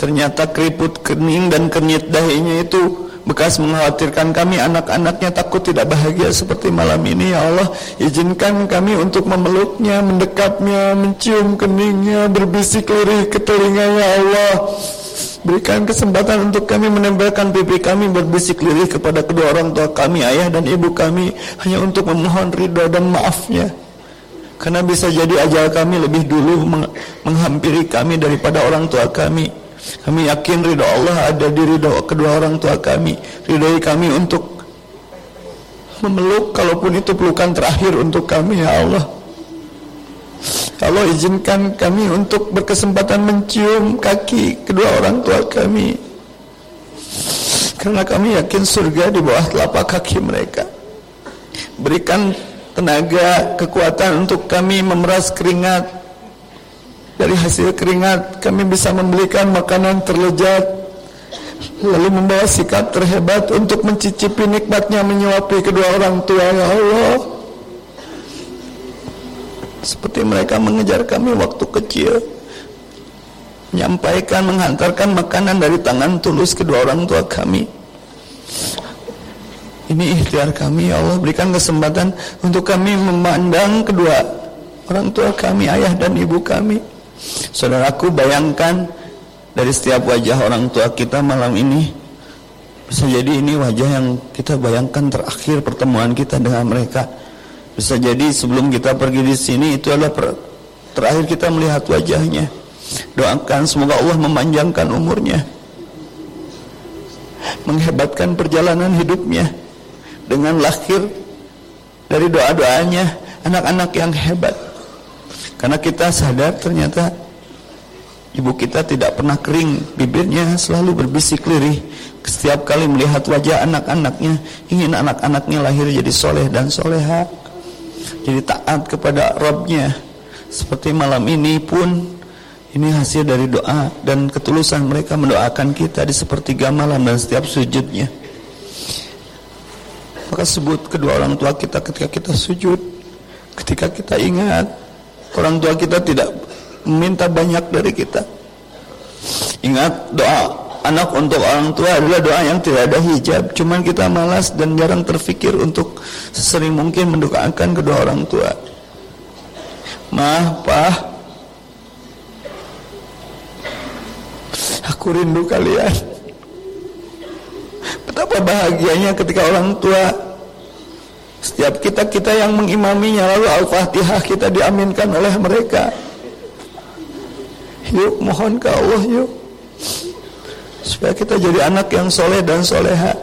Ternyata keriput kening dan kenyit dahinya itu bekas mengkhawatirkan kami anak-anaknya takut tidak bahagia seperti malam ini. Ya Allah izinkan kami untuk memeluknya mendekapnya mencium keningnya berbisik lirih ke telinganya ya Allah. Berikan kesempatan untuk kami menempelkan pipi kami berbisik lirih kepada kedua orang tua kami ayah dan ibu kami hanya untuk memohon ridha dan maafnya. Karena bisa jadi ajal kami lebih dulu menghampiri kami daripada orang tua kami kami yakin ridho Allah ada di ridho kedua orang tua kami. Ridhoi kami untuk memeluk kalaupun itu pelukan terakhir untuk kami ya Allah. Allah izinkan kami untuk berkesempatan mencium kaki kedua orang tua kami. Karena kami yakin surga di bawah telapak kaki mereka. Berikan tenaga, kekuatan untuk kami memeras keringat dari hasil keringat kami bisa membelikan makanan terlezat lalu membawa sikap terhebat untuk mencicipi nikmatnya menyuapi kedua orang tua ya Allah seperti mereka mengejar kami waktu kecil menyampaikan menghantarkan makanan dari tangan tulus kedua orang tua kami ini ikhtiar kami ya Allah berikan kesempatan untuk kami memandang kedua orang tua kami, ayah dan ibu kami. Saudaraku bayangkan dari setiap wajah orang tua kita malam ini bisa jadi ini wajah yang kita bayangkan terakhir pertemuan kita dengan mereka. Bisa jadi sebelum kita pergi di sini itu adalah per, terakhir kita melihat wajahnya. Doakan semoga Allah memanjangkan umurnya. Menghebatkan perjalanan hidupnya dengan lahir dari doa-doanya anak-anak yang hebat. Karena kita sadar ternyata ibu kita tidak pernah kering, bibirnya selalu berbisik lirih. Setiap kali melihat wajah anak-anaknya, ingin anak-anaknya lahir jadi soleh dan soleha. Jadi taat kepada Robnya. Seperti malam ini pun ini hasil dari doa dan ketulusan mereka mendoakan kita di sepertiga malam dan setiap sujudnya. Maka sebut kedua orang tua kita ketika kita sujud, ketika kita ingat orang tua kita tidak meminta banyak dari kita. Ingat doa anak untuk orang tua adalah doa yang tidak ada hijab. Cuman kita malas dan jarang terfikir untuk sesering mungkin mendoakan kedua orang tua. Ma, pa, aku rindu kalian. Betapa bahagianya ketika orang tua setiap kita-kita yang mengimaminya lalu Al-Fatihah kita diaminkan oleh mereka. Yuk mohon ke Allah yuk. Supaya kita jadi anak yang soleh dan soleha.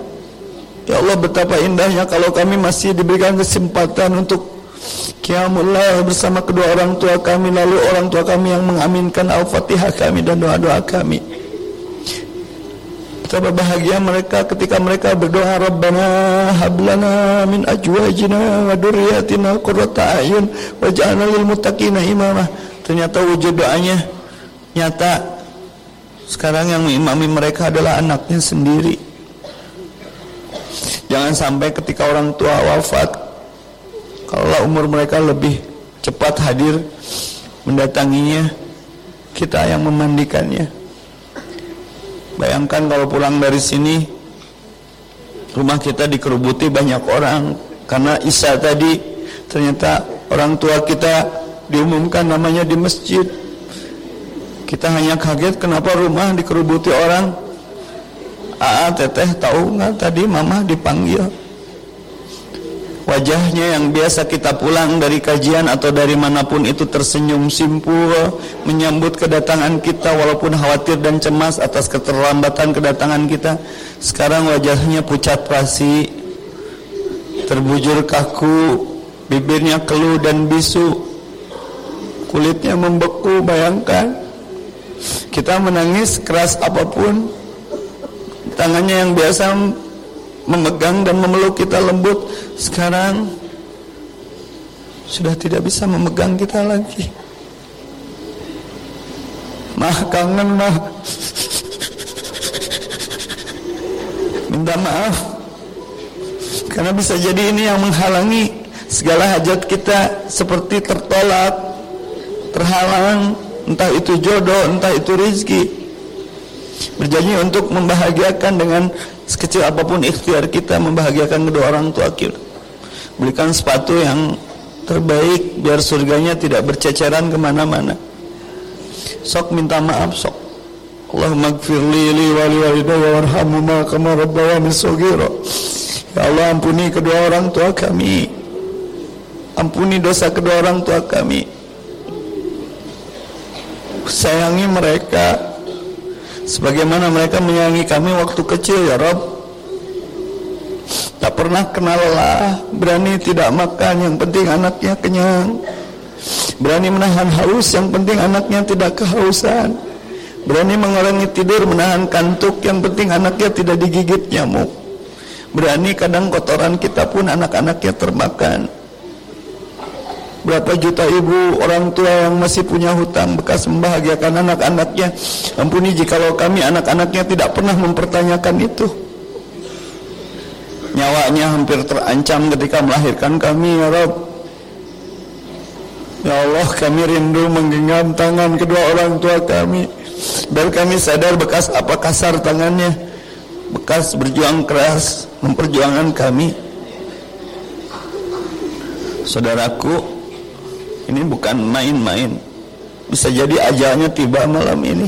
Ya Allah betapa indahnya kalau kami masih diberikan kesempatan untuk Qiyamullah bersama kedua orang tua kami lalu orang tua kami yang mengaminkan Al-Fatihah kami dan doa-doa kami. Betapa bahagia mereka ketika mereka berdoa Rabbana hablana min ajwajina wa durriyatina qurrata ayun waj'alna lil muttaqina imama. Ternyata wujud doanya nyata. Sekarang yang mengimami mereka adalah anaknya sendiri. Jangan sampai ketika orang tua wafat kalau umur mereka lebih cepat hadir mendatanginya kita yang memandikannya Bayangkan kalau pulang dari sini rumah kita dikerubuti banyak orang karena Isa tadi ternyata orang tua kita diumumkan namanya di masjid. Kita hanya kaget kenapa rumah dikerubuti orang. Aa teteh tahu nggak tadi mama dipanggil wajahnya yang biasa kita pulang dari kajian atau dari mana pun itu tersenyum simpul menyambut kedatangan kita walaupun khawatir dan cemas atas keterlambatan kedatangan kita. Sekarang wajahnya pucat pasi terbujur kaku bibirnya keluh dan bisu kulitnya membeku bayangkan. Kita menangis keras apa pun tangannya yang biasa memegang dan memeluk kita lembut sekarang sudah tidak bisa memegang kita lagi. Mah kangen mah. Minta maaf. Karena bisa jadi ini yang menghalangi segala hajat kita seperti tertolak terhalang entah itu jodoh entah itu rizki berjanji untuk membahagiakan dengan sekecil apa pun ikhtiar kita membahagiakan kedua orang tua kita. Belikan sepatu yang terbaik biar surganya tidak berceceran ke mana-mana. Sok minta maaf sok. Allahumma gfirli li wali walidayya warhamhuma kama rabbayani saghira ya Allah ampuni kedua orang tua kami. Ampuni dosa kedua orang tua kami. Sayangi mereka sebagaimana mereka menyayangi kami waktu kecil ya Rob. Tak pernah kenal lelah berani tidak makan yang penting anaknya kenyang. Berani menahan haus yang penting anaknya tidak kehausan. Berani mengurangi tidur menahan kantuk yang penting anaknya tidak digigit nyamuk. Berani kadang kotoran kita pun anak-anaknya termakan Berapa juta ibu orang tua yang masih punya hutang bekas membahagiakan anak-anaknya. Ampuni jikalau kami anak-anaknya tidak pernah mempertanyakan itu. Nyawanya hampir terancam ketika melahirkan kami ya Rob. Ya Allah kami rindu menggenggam tangan kedua orang tua kami. Dan kami sadar bekas apa kasar tangannya. Bekas berjuang keras memperjuangkan kami. Saudaraku Ini bukan main-main. Bisa jadi ajalnya tiba malam ini.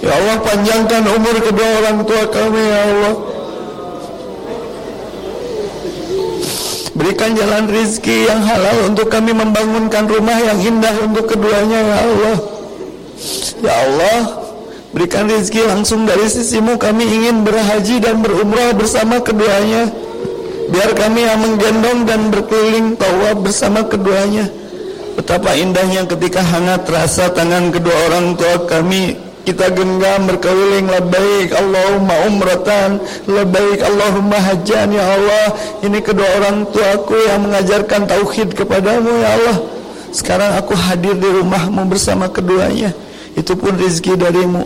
Ya Allah panjangkan umur kedua orang tua kami ya Allah. Berikan jalan rizki yang halal untuk kami membangunkan rumah yang indah untuk keduanya ya Allah. Ya Allah, berikan rizki langsung dari sisimu kami ingin berhaji dan berumrah bersama keduanya. Biar kami yang menggendong dan berkeliling tawaf bersama keduanya. Betapa indahnya ketika hangat rasa tangan kedua orang tua kami. Kita genggam berkeliling labbaik Allahumma umratan labbaik Allahumma hajjan ya Allah. Ini kedua orang tuaku yang mengajarkan tauhid kepadamu ya Allah. Sekarang aku hadir di rumahmu bersama keduanya. Itu pun rezeki darimu.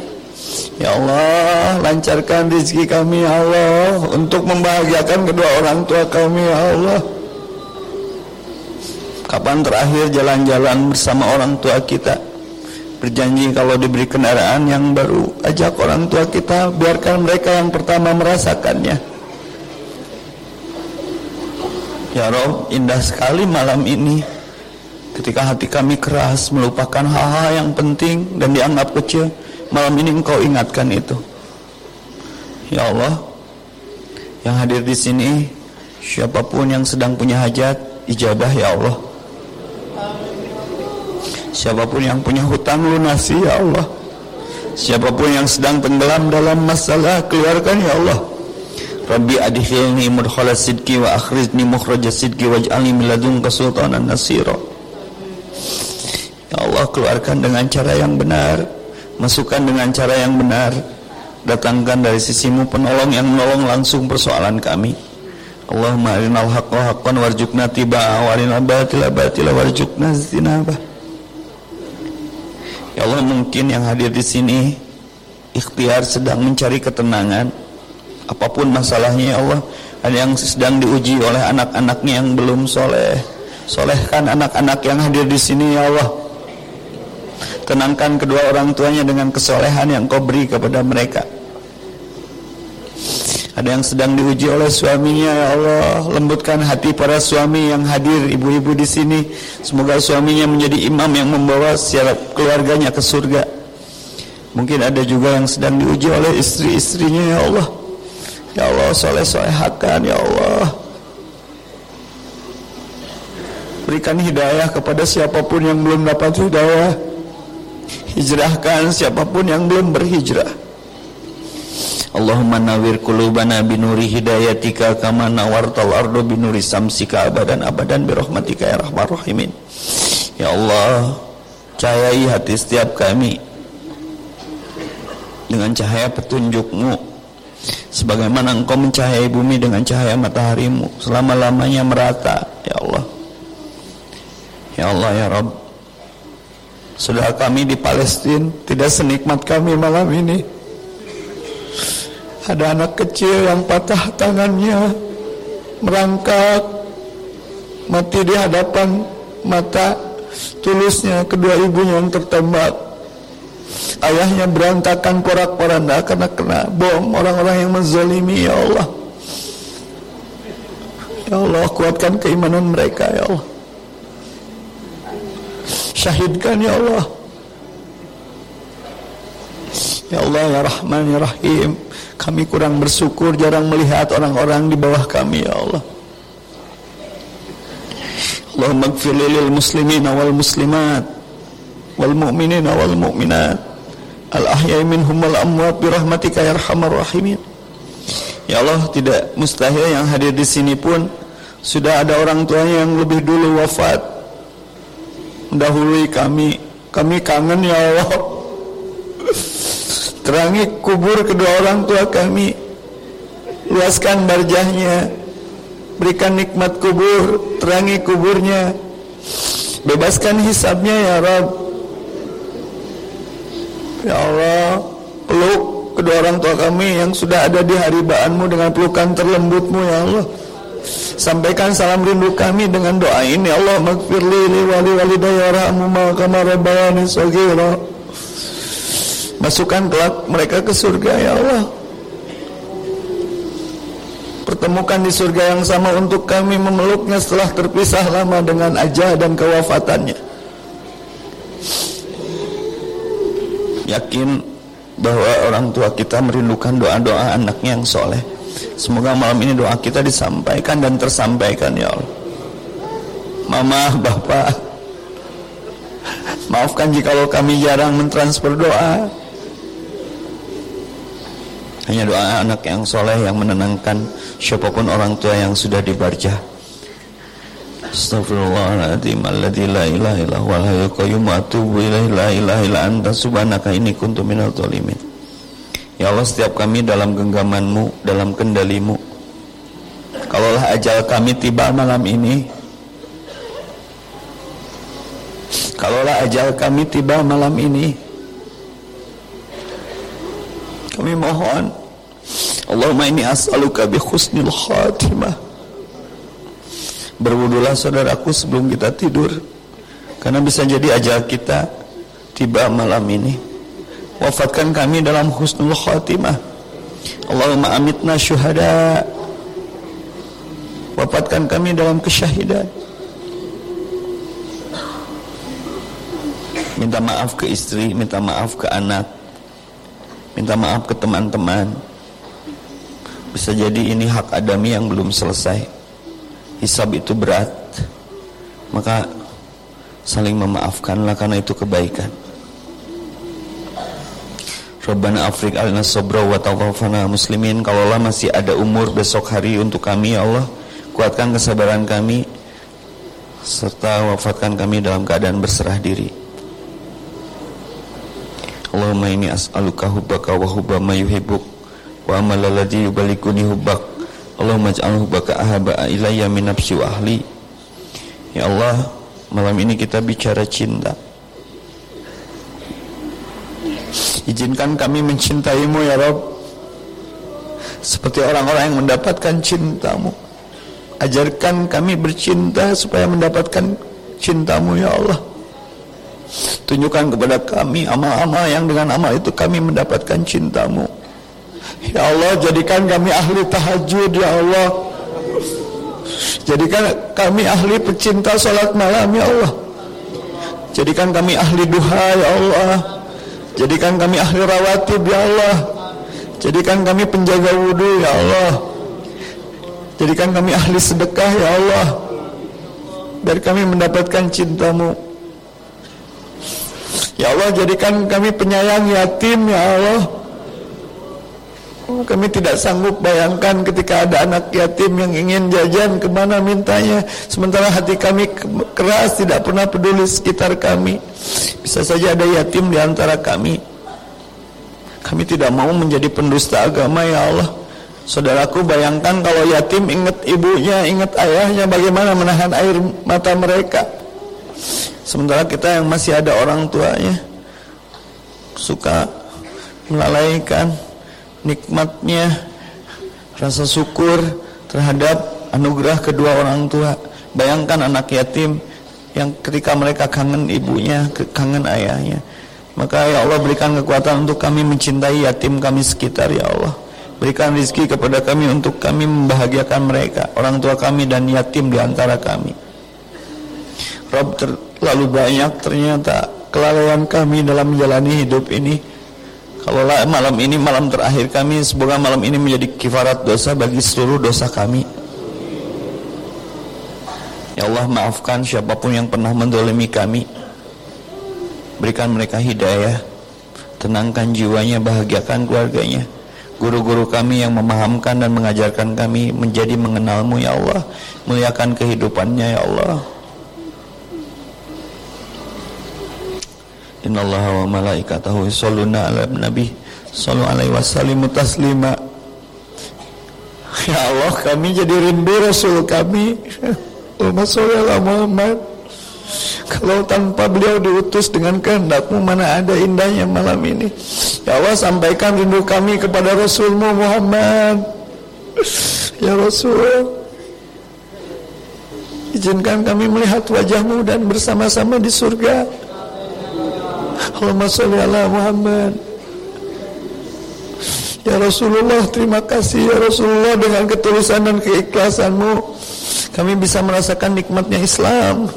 Ya Allah lancarkan rezeki kami ya Allah untuk membahagiakan kedua orang tua kami ya Allah kapan terakhir jalan-jalan bersama orang tua kita? Berjanji kalau diberi kendaraan yang baru ajak orang tua kita biarkan mereka yang pertama merasakannya. Ya Rob indah sekali malam ini. Ketika hati kami keras melupakan hal-hal yang penting dan dianggap kecil malam ini engkau ingatkan itu. Ya Allah yang hadir di sini siapa pun yang sedang punya hajat ijabah ya Allah Siapa pun yang punya hutang lunasi ya Allah. Siapa pun yang sedang tenggelam dalam masalah keluarkan ya Allah. Rabbi adkhilni mudkhala sidqi wa akhrizni mukhraja sidqi waj'alni min ladunka sultanan nasira. Ya Allah keluarkan dengan cara yang benar. Masukkan dengan cara yang benar. Datangkan dari sisimu penolong yang menolong langsung persoalan kami Allahumma arinal haqqa haqqan warjukna tiba'a wa batila batila warjukna zinabah Ya Allah mungkin yang hadir di sini ikhtiar sedang mencari ketenangan. Apa pun masalahnya ya Allah ada yang sedang diuji oleh anak-anaknya yang belum soleh. Solehkan anak-anak yang hadir di sini ya Allah. Tenangkan kedua orang tuanya dengan kesolehan yang kau beri kepada mereka ada yang sedang diuji oleh suaminya ya Allah. Lembutkan hati para suami yang hadir ibu-ibu di sini. Semoga suaminya menjadi imam yang membawa secara keluarganya ke surga. Mungkin ada juga yang sedang diuji oleh istri-istrinya ya Allah. Ya Allah soleh solehakan ya Allah. Berikan hidayah kepada siapa pun yang belum dapat hidayah. Hijrahkan siapa pun yang belum berhijrah Allahumma nawir kulubana binuri hidayatika kama nawartal ardo binuri samsika abadan abadan birahmatika ya rahmar rahimin. Ya Allah cahayai hati setiap kami dengan cahaya petunjukmu. Sebagaimana engkau mencahayai bumi dengan cahaya mataharimu selama-lamanya merata ya Allah. Ya Allah ya Rabb. Saudara kami di Palestina tidak senikmat kami malam ini ada anak kecil yang patah tangannya merangkak mati di hadapan mata tulusnya kedua ibunya yang tertembak. Ayahnya berantakan porak-poranda karena kena bom. Orang-orang yang menzalimi ya Allah. Ya Allah kuatkan keimanan mereka ya Allah. Syahidkan ya Allah. Ya Allah ya Rahman ya Rahim kami kurang bersyukur jarang melihat orang-orang di bawah kami ya Allah. Allahumma gfir muslimin wal muslimat wal mu'minin wal mu'minat al ahya'i minhum wal amwat bi rahmatika ya rahimin. Ya Allah, tidak mustahil yang hadir di sini pun sudah ada orang tuanya yang lebih dulu wafat. Mendahului kami. Kami kangen ya Allah. Terangi kubur kedua orang tua kami. Luaskan barjahnya. Berikan nikmat kubur. Terangi kuburnya. Bebaskan hisabnya ya Rabb Ya Allah Peluk kedua orang tua kami Yang sudah ada di haribaanmu Dengan pelukan terlembutmu ya Allah. Sampaikan salam rindu kami dengan doa ini Allah. Magfirli li wali walidayya rahmu kama rabbayani Masukkan kelak mereka ke surga ya Allah. Pertemukan di surga yang sama untuk kami memeluknya setelah terpisah lama dengan ajah dan kewafatannya. Yakin bahwa orang tua kita merindukan doa-doa anaknya yang soleh. Semoga malam ini doa kita disampaikan dan tersampaikan ya Allah. Mama, Bapak, maafkan jika kami jarang mentransfer doa. Hanya doa anak yang soleh yang menenangkan siapa pun orang tua yang sudah dibarjah. Astagfirullahaladzim Alladhi la ilaha illa huwal hayyul qayyum wa atubu ilaihi la ilaha illa anta subhanaka inni kuntu minal zalimin. Ya Allah setiap kami dalam genggamanmu, dalam kendalimu. Kalaulah ajal kami tiba malam ini, kalaulah ajal kami tiba malam ini, kami mohon Allahumma ini as'aluka bi khusnil khatimah. Berwudulah saudaraku sebelum kita tidur Karena bisa jadi ajal kita Tiba malam ini. Wafatkan kami dalam husnul khatimah. Allahumma amitna syuhada. Wafatkan kami dalam kesyahidan. Minta maaf ke istri Minta maaf ke anak Minta maaf ke teman-teman. Bisa jadi ini hak adami yang belum selesai. Hisab itu berat. Maka saling memaafkanlah karena itu kebaikan. Rabbana afrik alina sobra wa tawafana muslimin. Kalaulah masih ada umur besok hari untuk kami ya Allah Kuatkan kesabaran kami Serta wafatkan kami dalam keadaan berserah diri Allahumma ini as'aluka hubbaka wa hubba ma yuhibbuk Wa amalalladhi yubalikuni hubbak. Allahumma ij'alhu baka ahaba ilayya min nafsi wa ahli. Ya Allah malam ini kita bicara cinta. Izinkan kami mencintaimu ya Rob. Seperti orang-orang yang mendapatkan cintamu. Ajarkan kami bercinta supaya mendapatkan cintamu ya Allah Tunjukkan kepada kami amal-amal yang dengan amal itu kami mendapatkan cintamu. Ya Allah jadikan kami ahli tahajud ya Allah. Jadikan kami ahli pecinta salat malam ya Allah. Jadikan kami ahli duha ya Allah. Jadikan kami ahli rawatib ya Allah. Jadikan kami penjaga wudhu ya Allah. Jadikan kami ahli sedekah ya Allah. Biar kami mendapatkan cintamu Ya Allah jadikan kami penyayang yatim ya Allah. Kami tidak sanggup bayangkan ketika ada anak yatim yang ingin jajan ke mana mintanya? Sementara hati kami keras tidak pernah peduli sekitar kami. Bisa saja ada yatim di antara kami. Kami tidak mau menjadi pendusta agama ya Allah. Saudaraku bayangkan kalau yatim ingat ibunya, ingat ayahnya Bagaimana menahan air mata mereka Sementara kita yang masih ada orang tuanya Suka melalaikan nikmatnya rasa syukur terhadap anugerah kedua orang tua. Bayangkan anak yatim yang ketika mereka kangen ibunya, kangen ayahnya. Maka ya Allah berikan kekuatan untuk kami mencintai yatim kami sekitar ya Allah. Berikan rizki kepada kami untuk kami membahagiakan mereka, orang tua kami dan yatim di antara kami. Rob terlalu banyak ternyata kelalaian kami dalam menjalani hidup ini. Kalau malam ini malam terakhir kami Semoga malam ini menjadi kifarat dosa Bagi seluruh dosa kami. Ya Allah maafkan siapa pun yang pernah mendolimi kami. Berikan mereka hidayah. Tenangkan jiwanya Bahagiakan keluarganya. Guru-guru kami yang memahamkan dan mengajarkan kami Menjadi mengenalmu ya Allah. Muliakan kehidupannya ya Allah Innallaha wa malaikatahu yusholluna 'alan nabi. Sallu alaihi wasallimu taslima. Ya Allah kami jadi rindu Rasul kami. Allahumma sholli ala Muhammad. Kalau tanpa beliau diutus dengan kehendakmu mana ada indahnya malam ini? Ya Allah sampaikan rindu kami kepada Rasulmu Muhammad. Ya Rasul. Izinkan kami melihat wajahmu dan bersama-sama di surga Allahumma salli ala Muhammad Ya Rasulullah terima kasih ya Rasulullah dengan ketulusan dan keikhlasanmu kami bisa merasakan nikmatnya Islam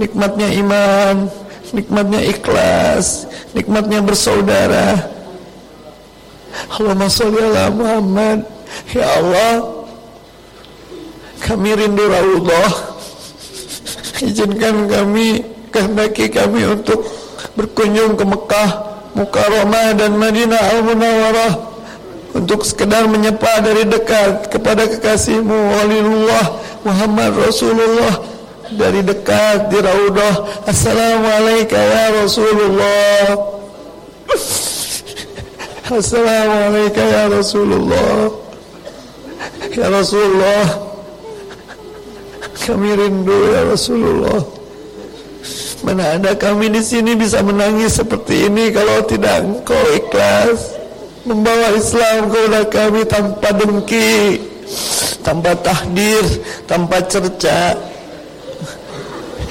nikmatnya iman nikmatnya ikhlas, nikmatnya bersaudara. Allahumma sholli ala Muhammad. Ya Allah, kami rindu Rasulullah. Izinkan kami, kehendaki kami untuk berkunjung ke Mekah, Mukarramah dan Madinah Al-Munawwarah untuk sekedar menyapa dari dekat kepada kekasihmu Walilullah Muhammad Rasulullah. Dari dekat di Raudah Assalamualaikum ya Rasulullah. Assalamualaikum ya Rasulullah. Ya Rasulullah Kami rindu ya Rasulullah Mana ada kami di sini bisa menangis seperti ini Kalau tidak engkau ikhlas? Membawa Islam kepada kami tanpa dengki Tanpa tahdir Tanpa cerca.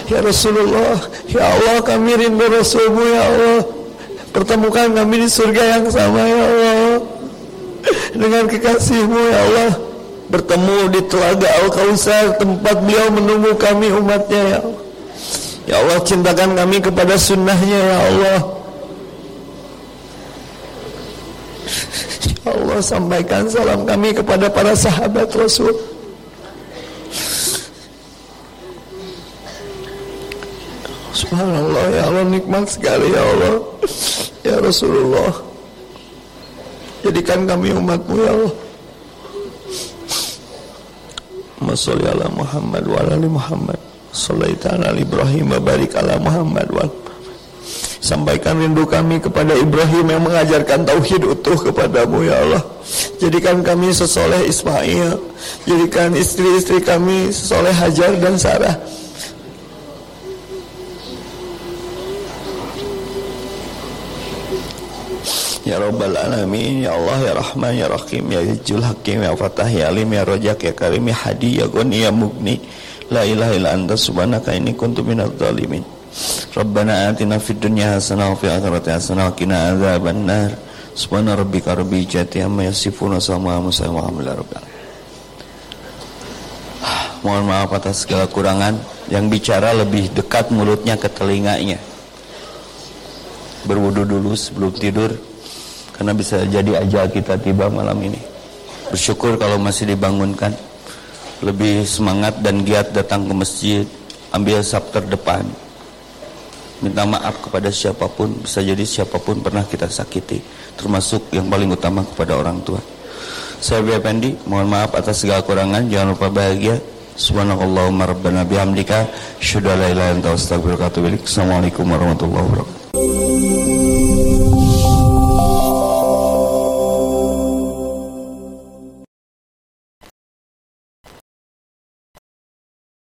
Ya Rasulullah Ya Allah kami rindu Rasulmu ya Allah. Pertemukan kami di surga yang sama ya Allah. Dengan kekasihmu ya Allah. Bertemu di telaga Al-Kausar Tempat beliau menunggu kami umatnya ya Allah Ya Allah cintakan kami kepada sunnahnya ya Allah. Ya Allah sampaikan salam kami kepada para sahabat Rasul. Subhanallah ya Allah nikmat sekali ya Allah. Ya Rasulullah Jadikan kami umatmu ya Allah. Masalli ala Muhammad wa Muhammad Sallaita ala Ibrahim barik ala Muhammad wa Sampaikan rindu kami kepada Ibrahim yang mengajarkan tauhid utuh kepadamu ya Allah. Jadikan kami sesoleh Ismail. Jadikan istri-istri kami sesoleh Hajar dan Sarah. Ya Rabbal Alamin Ya Allah Ya Rahman Ya Rahim Ya Hijjul Hakim Ya Fatah Ya Alim Ya Rojak Ya Karim Ya Hadi Ya Goni Ya Mugni La ilaha illa anta subhanaka ini kuntu minadh dhalimin. Rabbana atina fid dunya hasanah wa fil akhirati hasanah wa qina adzaban nar Subhana rabbika rabbil izzati amma yasifun wa salamun rabbil Mohon maaf atas segala kurangan. Yang bicara lebih dekat mulutnya ke telinganya. Berwudu dulu sebelum tidur karena bisa jadi ajal kita tiba malam ini. Bersyukur kalau masih dibangunkan. Lebih semangat dan giat datang ke masjid, ambil sab terdepan. Minta maaf kepada siapa pun, bisa jadi siapa pun pernah kita sakiti, termasuk yang paling utama kepada orang tua. Saya Bia Pendi, mohon maaf atas segala kurangan, jangan lupa bahagia. Subhanallahumma rabbana bihamdika, syudah la illa anta Assalamualaikum warahmatullahi wabarakatuh.